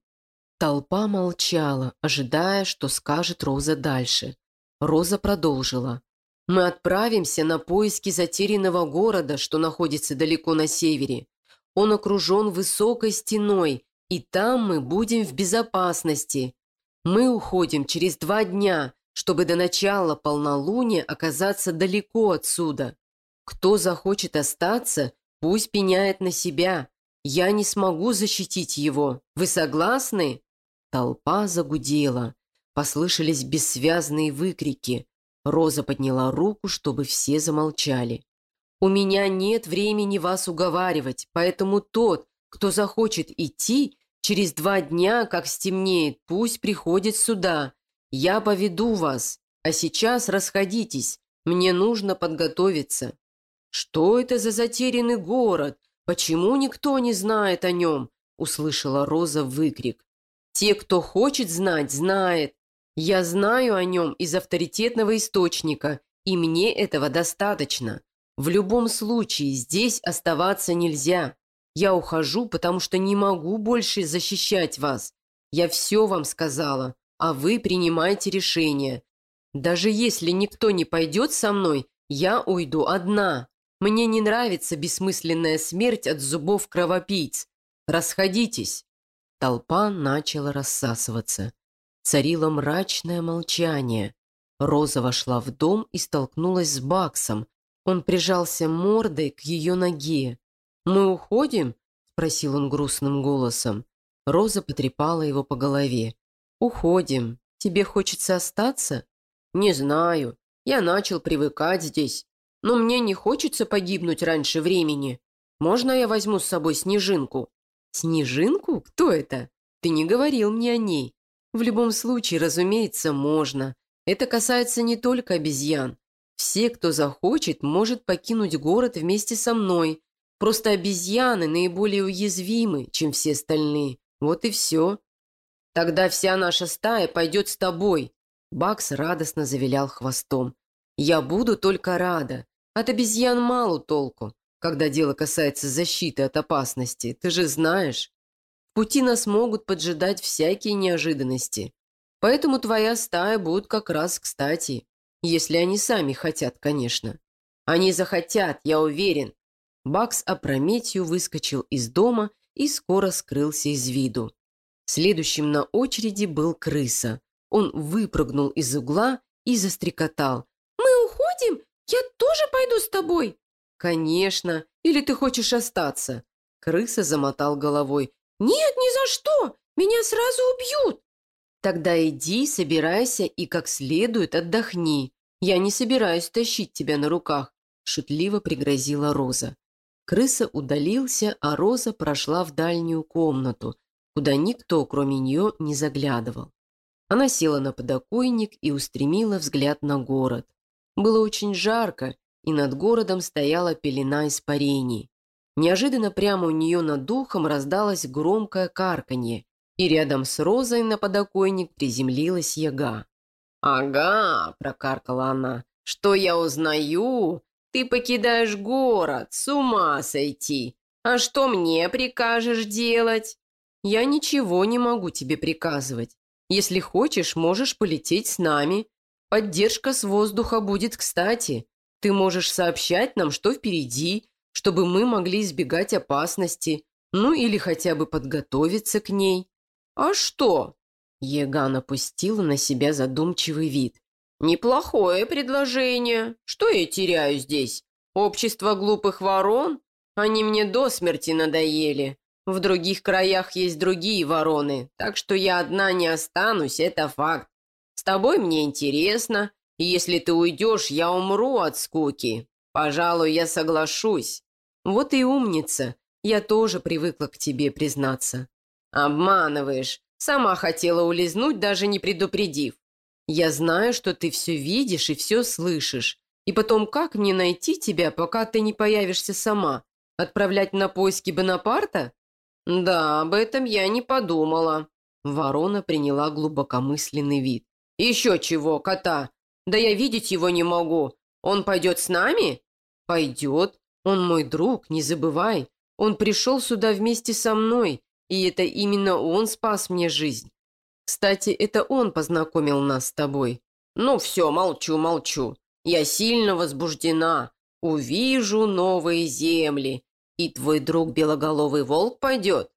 Толпа молчала, ожидая, что скажет Роза дальше. Роза продолжила. «Мы отправимся на поиски затерянного города, что находится далеко на севере. Он окружен высокой стеной, и там мы будем в безопасности. Мы уходим через два дня, чтобы до начала полнолуния оказаться далеко отсюда. Кто захочет остаться, пусть пеняет на себя. Я не смогу защитить его. Вы согласны?» Толпа загудела. Послышались бессвязные выкрики. Роза подняла руку, чтобы все замолчали. «У меня нет времени вас уговаривать, поэтому тот, кто захочет идти, Через два дня, как стемнеет, пусть приходит сюда. Я поведу вас. А сейчас расходитесь. Мне нужно подготовиться». «Что это за затерянный город? Почему никто не знает о нем?» услышала Роза выкрик. «Те, кто хочет знать, знает. Я знаю о нем из авторитетного источника, и мне этого достаточно. В любом случае здесь оставаться нельзя. Я ухожу, потому что не могу больше защищать вас. Я все вам сказала, а вы принимаете решение. Даже если никто не пойдет со мной, я уйду одна. Мне не нравится бессмысленная смерть от зубов кровопийц. Расходитесь». Толпа начала рассасываться. Царило мрачное молчание. Роза вошла в дом и столкнулась с Баксом. Он прижался мордой к ее ноге. «Мы уходим?» – спросил он грустным голосом. Роза потрепала его по голове. «Уходим. Тебе хочется остаться?» «Не знаю. Я начал привыкать здесь. Но мне не хочется погибнуть раньше времени. Можно я возьму с собой снежинку?» «Снежинку? Кто это? Ты не говорил мне о ней. В любом случае, разумеется, можно. Это касается не только обезьян. Все, кто захочет, может покинуть город вместе со мной, Просто обезьяны наиболее уязвимы, чем все остальные. Вот и все. Тогда вся наша стая пойдет с тобой. Бакс радостно завилял хвостом. Я буду только рада. От обезьян мало толку, когда дело касается защиты от опасности. Ты же знаешь. Пути нас могут поджидать всякие неожиданности. Поэтому твоя стая будет как раз кстати. Если они сами хотят, конечно. Они захотят, я уверен. Бакс опрометью выскочил из дома и скоро скрылся из виду. Следующим на очереди был крыса. Он выпрыгнул из угла и застрекотал. «Мы уходим? Я тоже пойду с тобой?» «Конечно. Или ты хочешь остаться?» Крыса замотал головой. «Нет, ни за что! Меня сразу убьют!» «Тогда иди, собирайся и как следует отдохни. Я не собираюсь тащить тебя на руках», – шутливо пригрозила Роза. Крыса удалился, а Роза прошла в дальнюю комнату, куда никто, кроме нее, не заглядывал. Она села на подоконник и устремила взгляд на город. Было очень жарко, и над городом стояла пелена испарений. Неожиданно прямо у нее над духом раздалось громкое карканье, и рядом с Розой на подоконник приземлилась яга. «Ага», – прокаркала она, – «что я узнаю? Ты покидаешь город, с ума сойти. А что мне прикажешь делать?» «Я ничего не могу тебе приказывать. Если хочешь, можешь полететь с нами. Поддержка с воздуха будет кстати. Ты можешь сообщать нам, что впереди, чтобы мы могли избегать опасности, ну или хотя бы подготовиться к ней. «А что?» Еган опустил на себя задумчивый вид. «Неплохое предложение. Что я теряю здесь? Общество глупых ворон? Они мне до смерти надоели. В других краях есть другие вороны, так что я одна не останусь, это факт. С тобой мне интересно, и если ты уйдешь, я умру от скуки. Пожалуй, я соглашусь. Вот и умница. Я тоже привыкла к тебе признаться. «Обманываешь. Сама хотела улизнуть, даже не предупредив. Я знаю, что ты все видишь и все слышишь. И потом, как мне найти тебя, пока ты не появишься сама? Отправлять на поиски Бонапарта?» «Да, об этом я не подумала». Ворона приняла глубокомысленный вид. «Еще чего, кота? Да я видеть его не могу. Он пойдет с нами?» «Пойдет. Он мой друг, не забывай. Он пришел сюда вместе со мной, и это именно он спас мне жизнь. Кстати, это он познакомил нас с тобой. Ну все, молчу, молчу. Я сильно возбуждена. Увижу новые земли. И твой друг белоголовый волк пойдет.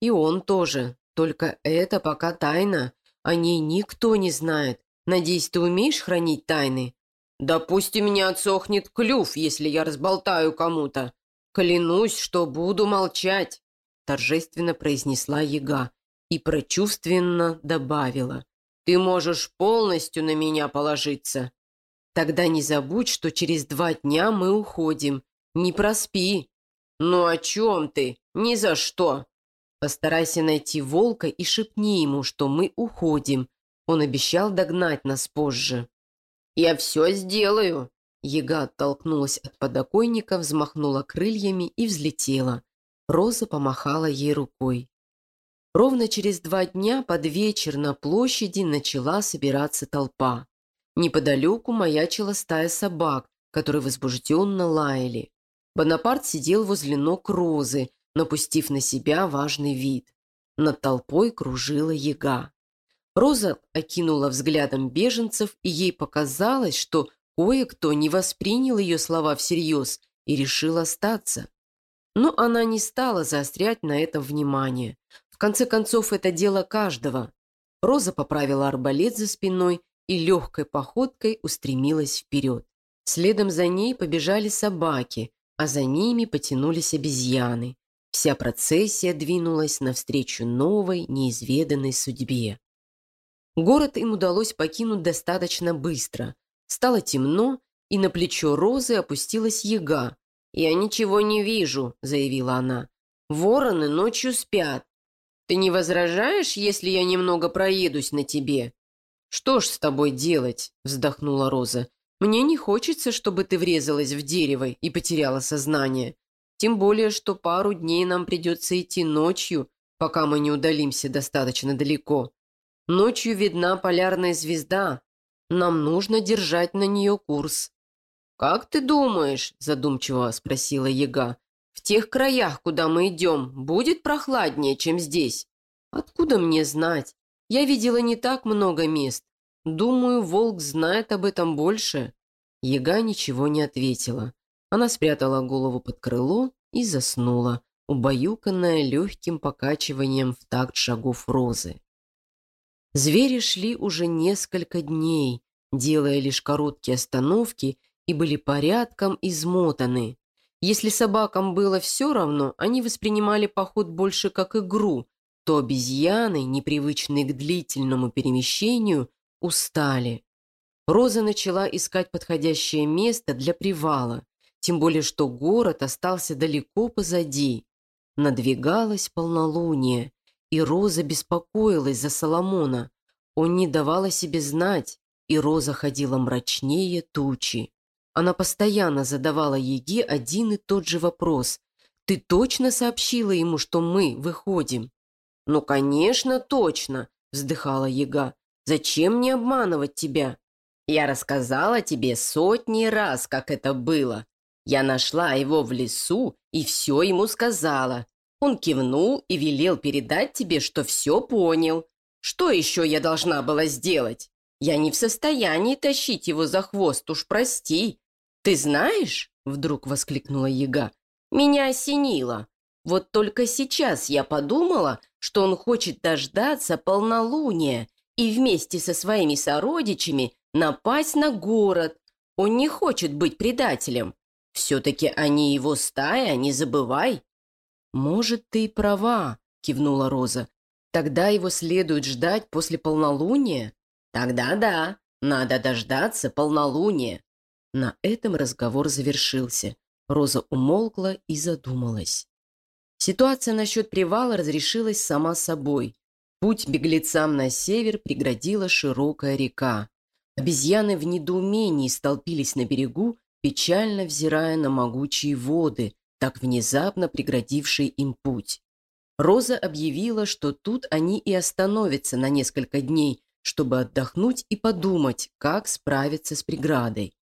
И он тоже. Только это пока тайна. О ней никто не знает. Надеюсь, ты умеешь хранить тайны? Да пусть меня отсохнет клюв, если я разболтаю кому-то. Клянусь, что буду молчать торжественно произнесла яга и прочувственно добавила. «Ты можешь полностью на меня положиться. Тогда не забудь, что через два дня мы уходим. Не проспи». «Ну о чем ты? Ни за что!» «Постарайся найти волка и шепни ему, что мы уходим. Он обещал догнать нас позже». «Я все сделаю!» Яга оттолкнулась от подоконника, взмахнула крыльями и взлетела. Роза помахала ей рукой. Ровно через два дня под вечер на площади начала собираться толпа. Неподалеку маячила стая собак, которые возбужденно лаяли. Бонапарт сидел возле ног Розы, напустив на себя важный вид. Над толпой кружила яга. Роза окинула взглядом беженцев, и ей показалось, что кое-кто не воспринял ее слова всерьез и решил остаться. Но она не стала заострять на этом внимание. В конце концов, это дело каждого. Роза поправила арбалет за спиной и легкой походкой устремилась вперед. Следом за ней побежали собаки, а за ними потянулись обезьяны. Вся процессия двинулась навстречу новой, неизведанной судьбе. Город им удалось покинуть достаточно быстро. Стало темно, и на плечо Розы опустилась яга, «Я ничего не вижу», — заявила она. «Вороны ночью спят. Ты не возражаешь, если я немного проедусь на тебе?» «Что ж с тобой делать?» — вздохнула Роза. «Мне не хочется, чтобы ты врезалась в дерево и потеряла сознание. Тем более, что пару дней нам придется идти ночью, пока мы не удалимся достаточно далеко. Ночью видна полярная звезда. Нам нужно держать на нее курс. «Как ты думаешь?» – задумчиво спросила Яга. «В тех краях, куда мы идем, будет прохладнее, чем здесь?» «Откуда мне знать? Я видела не так много мест. Думаю, волк знает об этом больше». Яга ничего не ответила. Она спрятала голову под крыло и заснула, убаюканная легким покачиванием в такт шагов розы. Звери шли уже несколько дней, делая лишь короткие остановки и были порядком измотаны. Если собакам было все равно, они воспринимали поход больше как игру, то обезьяны, непривычные к длительному перемещению, устали. Роза начала искать подходящее место для привала, тем более что город остался далеко позади. Надвигалось полнолуние, и Роза беспокоилась за Соломона. Он не давал о себе знать, и Роза ходила мрачнее тучи. Она постоянно задавала Еге один и тот же вопрос. «Ты точно сообщила ему, что мы выходим?» «Ну, конечно, точно», – вздыхала Ега. «Зачем мне обманывать тебя? Я рассказала тебе сотни раз, как это было. Я нашла его в лесу и все ему сказала. Он кивнул и велел передать тебе, что все понял. Что еще я должна была сделать? Я не в состоянии тащить его за хвост, уж прости. Ты знаешь, вдруг воскликнула Яга, меня осенило. Вот только сейчас я подумала, что он хочет дождаться полнолуния и вместе со своими сородичами напасть на город. Он не хочет быть предателем. Все-таки они его стая, не забывай. «Может, ты и права», — кивнула Роза. «Тогда его следует ждать после полнолуния?» «Тогда да, надо дождаться полнолуния». На этом разговор завершился. Роза умолкла и задумалась. Ситуация насчет привала разрешилась сама собой. Путь беглецам на север преградила широкая река. Обезьяны в недоумении столпились на берегу, печально взирая на могучие воды, так внезапно преградивший им путь. Роза объявила, что тут они и остановятся на несколько дней, чтобы отдохнуть и подумать, как справиться с преградой.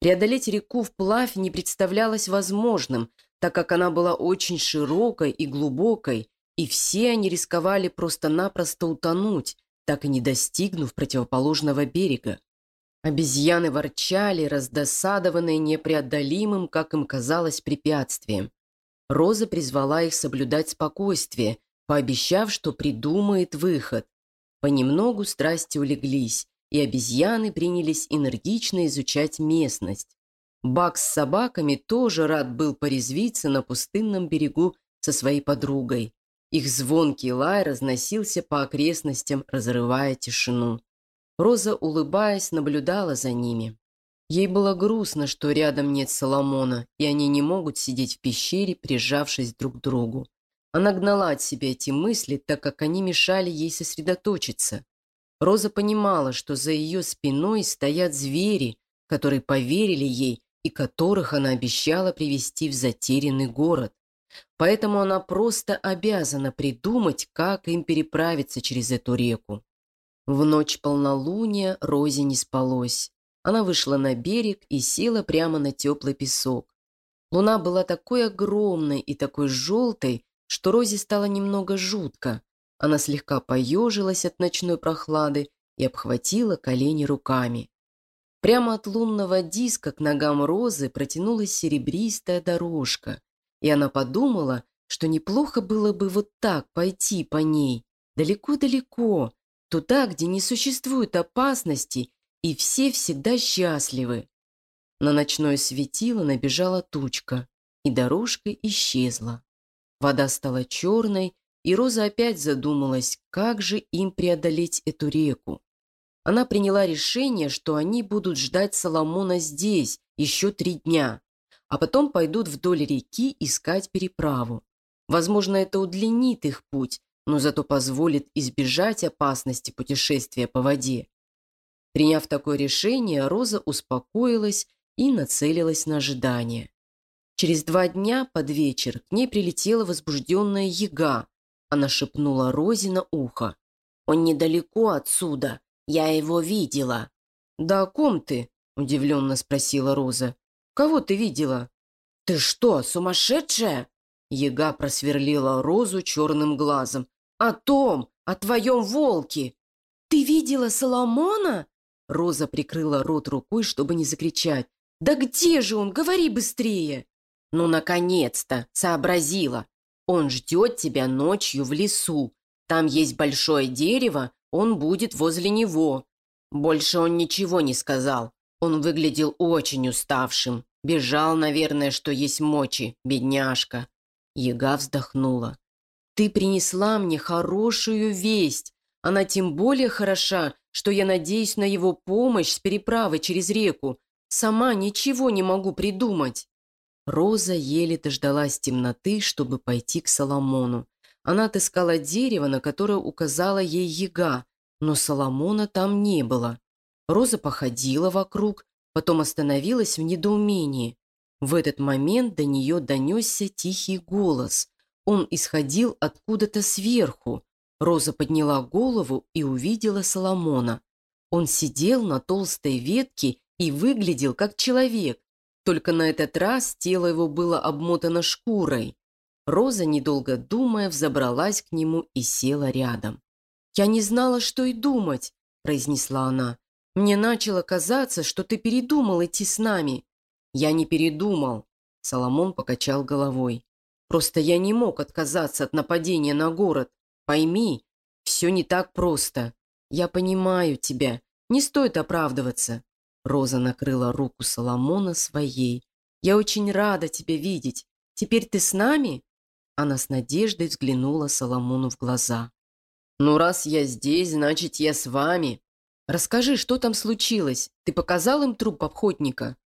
Преодолеть реку вплавь не представлялось возможным, так как она была очень широкой и глубокой, и все они рисковали просто-напросто утонуть, так и не достигнув противоположного берега. Обезьяны ворчали, раздосадованные непреодолимым, как им казалось, препятствием. Роза призвала их соблюдать спокойствие, пообещав, что придумает выход. Понемногу страсти улеглись, и обезьяны принялись энергично изучать местность. Бакс с собаками тоже рад был порезвиться на пустынном берегу со своей подругой. Их звонкий лай разносился по окрестностям, разрывая тишину. Роза, улыбаясь, наблюдала за ними. Ей было грустно, что рядом нет Соломона, и они не могут сидеть в пещере, прижавшись друг к другу. Она гнала от себя эти мысли, так как они мешали ей сосредоточиться. Роза понимала, что за ее спиной стоят звери, которые поверили ей и которых она обещала привести в затерянный город. Поэтому она просто обязана придумать, как им переправиться через эту реку. В ночь полнолуния Розе не спалось. Она вышла на берег и села прямо на теплый песок. Луна была такой огромной и такой желтой, что Розе стало немного жутко. Она слегка поежилась от ночной прохлады и обхватила колени руками. Прямо от лунного диска к ногам Розы протянулась серебристая дорожка, и она подумала, что неплохо было бы вот так пойти по ней, далеко-далеко, Туда, где не существует опасности, и все всегда счастливы. На ночное светило набежала тучка, и дорожка исчезла. Вода стала черной, и Роза опять задумалась, как же им преодолеть эту реку. Она приняла решение, что они будут ждать Соломона здесь еще три дня, а потом пойдут вдоль реки искать переправу. Возможно, это удлинит их путь, но зато позволит избежать опасности путешествия по воде. Приняв такое решение, Роза успокоилась и нацелилась на ожидание. Через два дня под вечер к ней прилетела возбужденная яга. Она шепнула Розе на ухо. «Он недалеко отсюда. Я его видела». «Да о ком ты?» – удивленно спросила Роза. «Кого ты видела?» «Ты что, сумасшедшая?» Яга просверлила Розу черным глазом. «О том! О твоем волке!» «Ты видела Соломона?» Роза прикрыла рот рукой, чтобы не закричать. «Да где же он? Говори быстрее!» «Ну, наконец-то! Сообразила! Он ждет тебя ночью в лесу. Там есть большое дерево, он будет возле него». Больше он ничего не сказал. Он выглядел очень уставшим. Бежал, наверное, что есть мочи, бедняжка. Яга вздохнула. «Ты принесла мне хорошую весть. Она тем более хороша, что я надеюсь на его помощь с переправой через реку. Сама ничего не могу придумать». Роза еле дождалась темноты, чтобы пойти к Соломону. Она отыскала дерево, на которое указала ей яга, но Соломона там не было. Роза походила вокруг, потом остановилась в недоумении. В этот момент до нее донесся тихий голос. Он исходил откуда-то сверху. Роза подняла голову и увидела Соломона. Он сидел на толстой ветке и выглядел как человек, только на этот раз тело его было обмотано шкурой. Роза, недолго думая, взобралась к нему и села рядом. «Я не знала, что и думать», – произнесла она. «Мне начало казаться, что ты передумал идти с нами». «Я не передумал», – Соломон покачал головой. «Просто я не мог отказаться от нападения на город. Пойми, все не так просто. Я понимаю тебя. Не стоит оправдываться. Роза накрыла руку Соломона своей. «Я очень рада тебя видеть. Теперь ты с нами?» Она с надеждой взглянула Соломону в глаза. «Ну, раз я здесь, значит, я с вами. Расскажи, что там случилось? Ты показал им труп охотника?»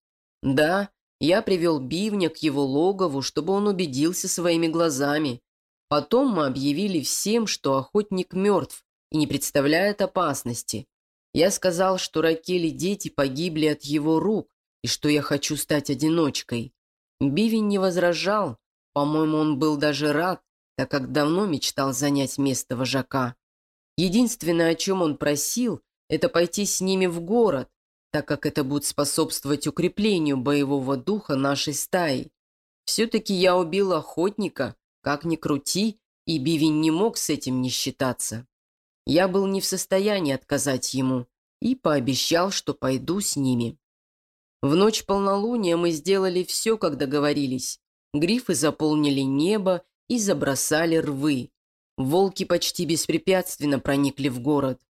«Да, я привел Бивня к его логову, чтобы он убедился своими глазами. Потом мы объявили всем, что охотник мертв и не представляет опасности. Я сказал, что Ракель и дети погибли от его рук, и что я хочу стать одиночкой. Бивень не возражал. По-моему, он был даже рад, так как давно мечтал занять место вожака. Единственное, о чем он просил, это пойти с ними в город, так как это будет способствовать укреплению боевого духа нашей стаи. Все-таки я убил охотника, как ни крути, и Бивень не мог с этим не считаться. Я был не в состоянии отказать ему и пообещал, что пойду с ними. В ночь полнолуния мы сделали все, как договорились. Грифы заполнили небо и забросали рвы. Волки почти беспрепятственно проникли в город.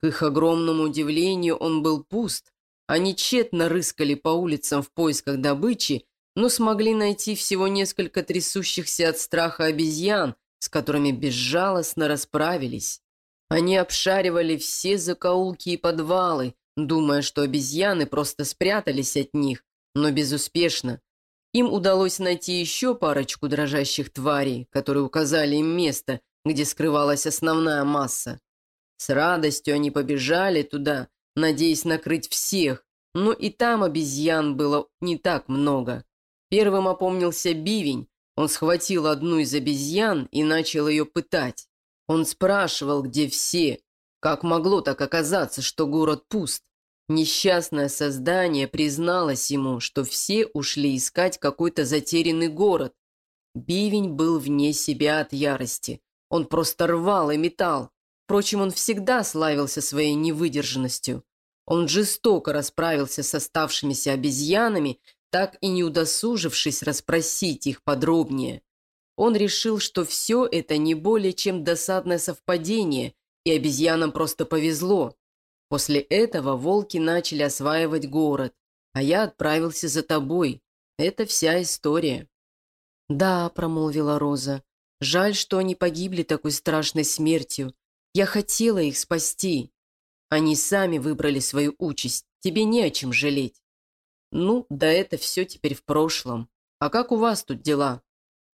К их огромному удивлению он был пуст. Они тщетно рыскали по улицам в поисках добычи, но смогли найти всего несколько трясущихся от страха обезьян, с которыми безжалостно расправились. Они обшаривали все закоулки и подвалы, думая, что обезьяны просто спрятались от них, но безуспешно. Им удалось найти еще парочку дрожащих тварей, которые указали им место, где скрывалась основная масса. С радостью они побежали туда, надеясь накрыть всех, но и там обезьян было не так много. Первым опомнился Бивень, он схватил одну из обезьян и начал ее пытать. Он спрашивал, где все. Как могло так оказаться, что город пуст? Несчастное создание призналось ему, что все ушли искать какой-то затерянный город. Бивень был вне себя от ярости. Он просто рвал и метал. Впрочем, он всегда славился своей невыдержанностью. Он жестоко расправился с оставшимися обезьянами, так и не удосужившись расспросить их подробнее. Он решил, что все это не более чем досадное совпадение, и обезьянам просто повезло. После этого волки начали осваивать город, а я отправился за тобой. Это вся история». «Да», – промолвила Роза, – «жаль, что они погибли такой страшной смертью. Я хотела их спасти. Они сами выбрали свою участь, тебе не о чем жалеть». «Ну, да это все теперь в прошлом. А как у вас тут дела?»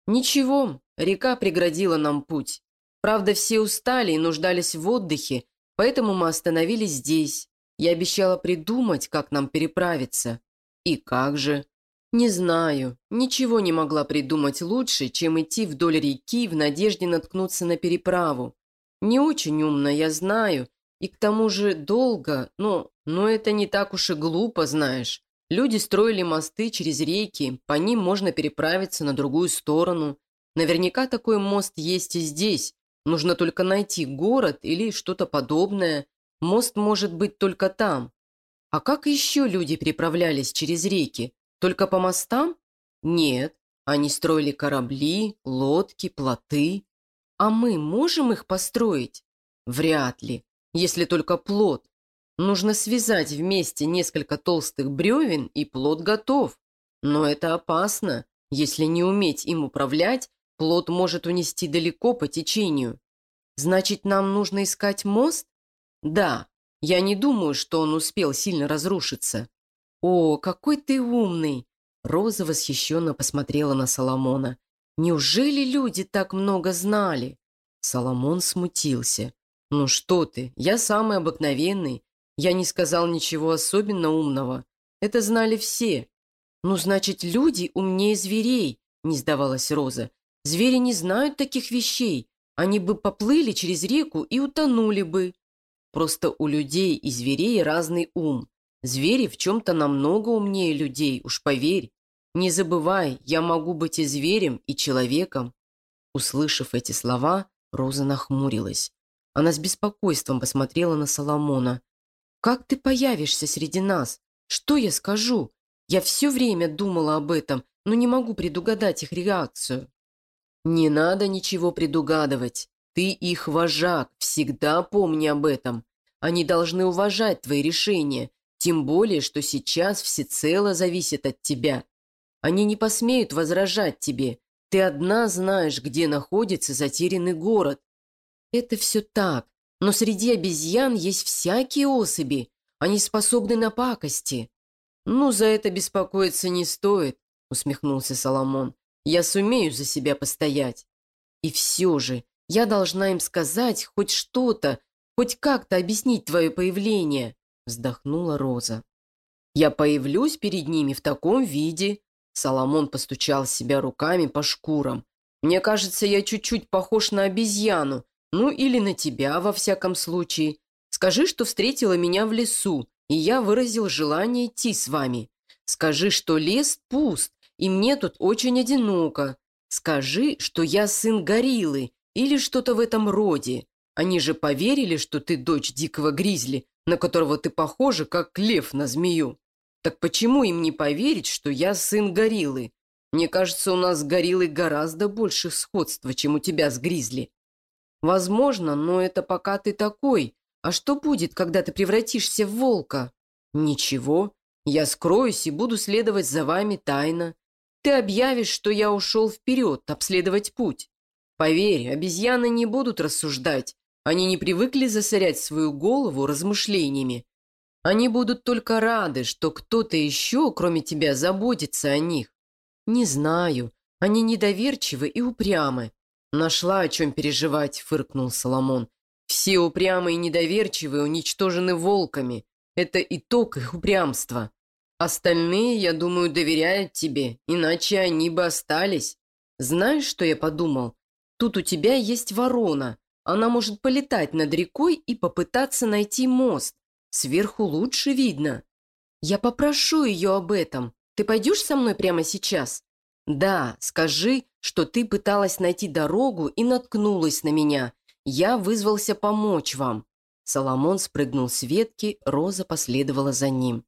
«Ничего, река преградила нам путь. Правда, все устали и нуждались в отдыхе, поэтому мы остановились здесь. Я обещала придумать, как нам переправиться». «И как же?» «Не знаю. Ничего не могла придумать лучше, чем идти вдоль реки в надежде наткнуться на переправу. Не очень умно, я знаю, и к тому же долго, но, но это не так уж и глупо, знаешь. Люди строили мосты через реки, по ним можно переправиться на другую сторону. Наверняка такой мост есть и здесь. Нужно только найти город или что-то подобное. Мост может быть только там. А как еще люди переправлялись через реки? Только по мостам? Нет, они строили корабли, лодки, плоты. А мы можем их построить? Вряд ли, если только плот. Нужно связать вместе несколько толстых бревен, и плот готов. Но это опасно. Если не уметь им управлять, плот может унести далеко по течению. Значит, нам нужно искать мост? Да, я не думаю, что он успел сильно разрушиться. «О, какой ты умный!» Роза восхищенно посмотрела на Соломона. «Неужели люди так много знали?» Соломон смутился. «Ну что ты, я самый обыкновенный. Я не сказал ничего особенно умного. Это знали все. Ну, значит, люди умнее зверей», не сдавалась Роза. «Звери не знают таких вещей. Они бы поплыли через реку и утонули бы. Просто у людей и зверей разный ум. Звери в чем-то намного умнее людей, уж поверь. Не забывай, я могу быть и зверем, и человеком». Услышав эти слова, Роза нахмурилась. Она с беспокойством посмотрела на Соломона. «Как ты появишься среди нас? Что я скажу? Я все время думала об этом, но не могу предугадать их реакцию». «Не надо ничего предугадывать. Ты их вожак, всегда помни об этом. Они должны уважать твои решения, тем более, что сейчас всецело зависит от тебя. Они не посмеют возражать тебе. Ты одна знаешь, где находится затерянный город. Это все так, но среди обезьян есть всякие особи. Они способны на пакости. Ну, за это беспокоиться не стоит, усмехнулся Соломон. Я сумею за себя постоять. И все же, я должна им сказать хоть что-то, хоть как-то объяснить твое появление вздохнула Роза. «Я появлюсь перед ними в таком виде». Соломон постучал себя руками по шкурам. «Мне кажется, я чуть-чуть похож на обезьяну. Ну, или на тебя, во всяком случае. Скажи, что встретила меня в лесу, и я выразил желание идти с вами. Скажи, что лес пуст, и мне тут очень одиноко. Скажи, что я сын гориллы или что-то в этом роде. Они же поверили, что ты дочь дикого гризли, на которого ты похожа, как лев на змею. Так почему им не поверить, что я сын гориллы? Мне кажется, у нас с гориллой гораздо больше сходства, чем у тебя с гризли. Возможно, но это пока ты такой. А что будет, когда ты превратишься в волка? Ничего. Я скроюсь и буду следовать за вами тайно. Ты объявишь, что я ушел вперед, обследовать путь. Поверь, обезьяны не будут рассуждать, они не привыкли засорять свою голову размышлениями. Они будут только рады, что кто-то еще, кроме тебя, заботится о них. Не знаю. Они недоверчивы и упрямы. Нашла о чем переживать, фыркнул Соломон. Все упрямые и недоверчивые уничтожены волками. Это итог их упрямства. Остальные, я думаю, доверяют тебе, иначе они бы остались. Знаешь, что я подумал? Тут у тебя есть ворона. Она может полетать над рекой и попытаться найти мост. Сверху лучше видно. Я попрошу ее об этом. Ты пойдешь со мной прямо сейчас? Да, скажи, что ты пыталась найти дорогу и наткнулась на меня. Я вызвался помочь вам. Соломон спрыгнул с ветки, Роза последовала за ним.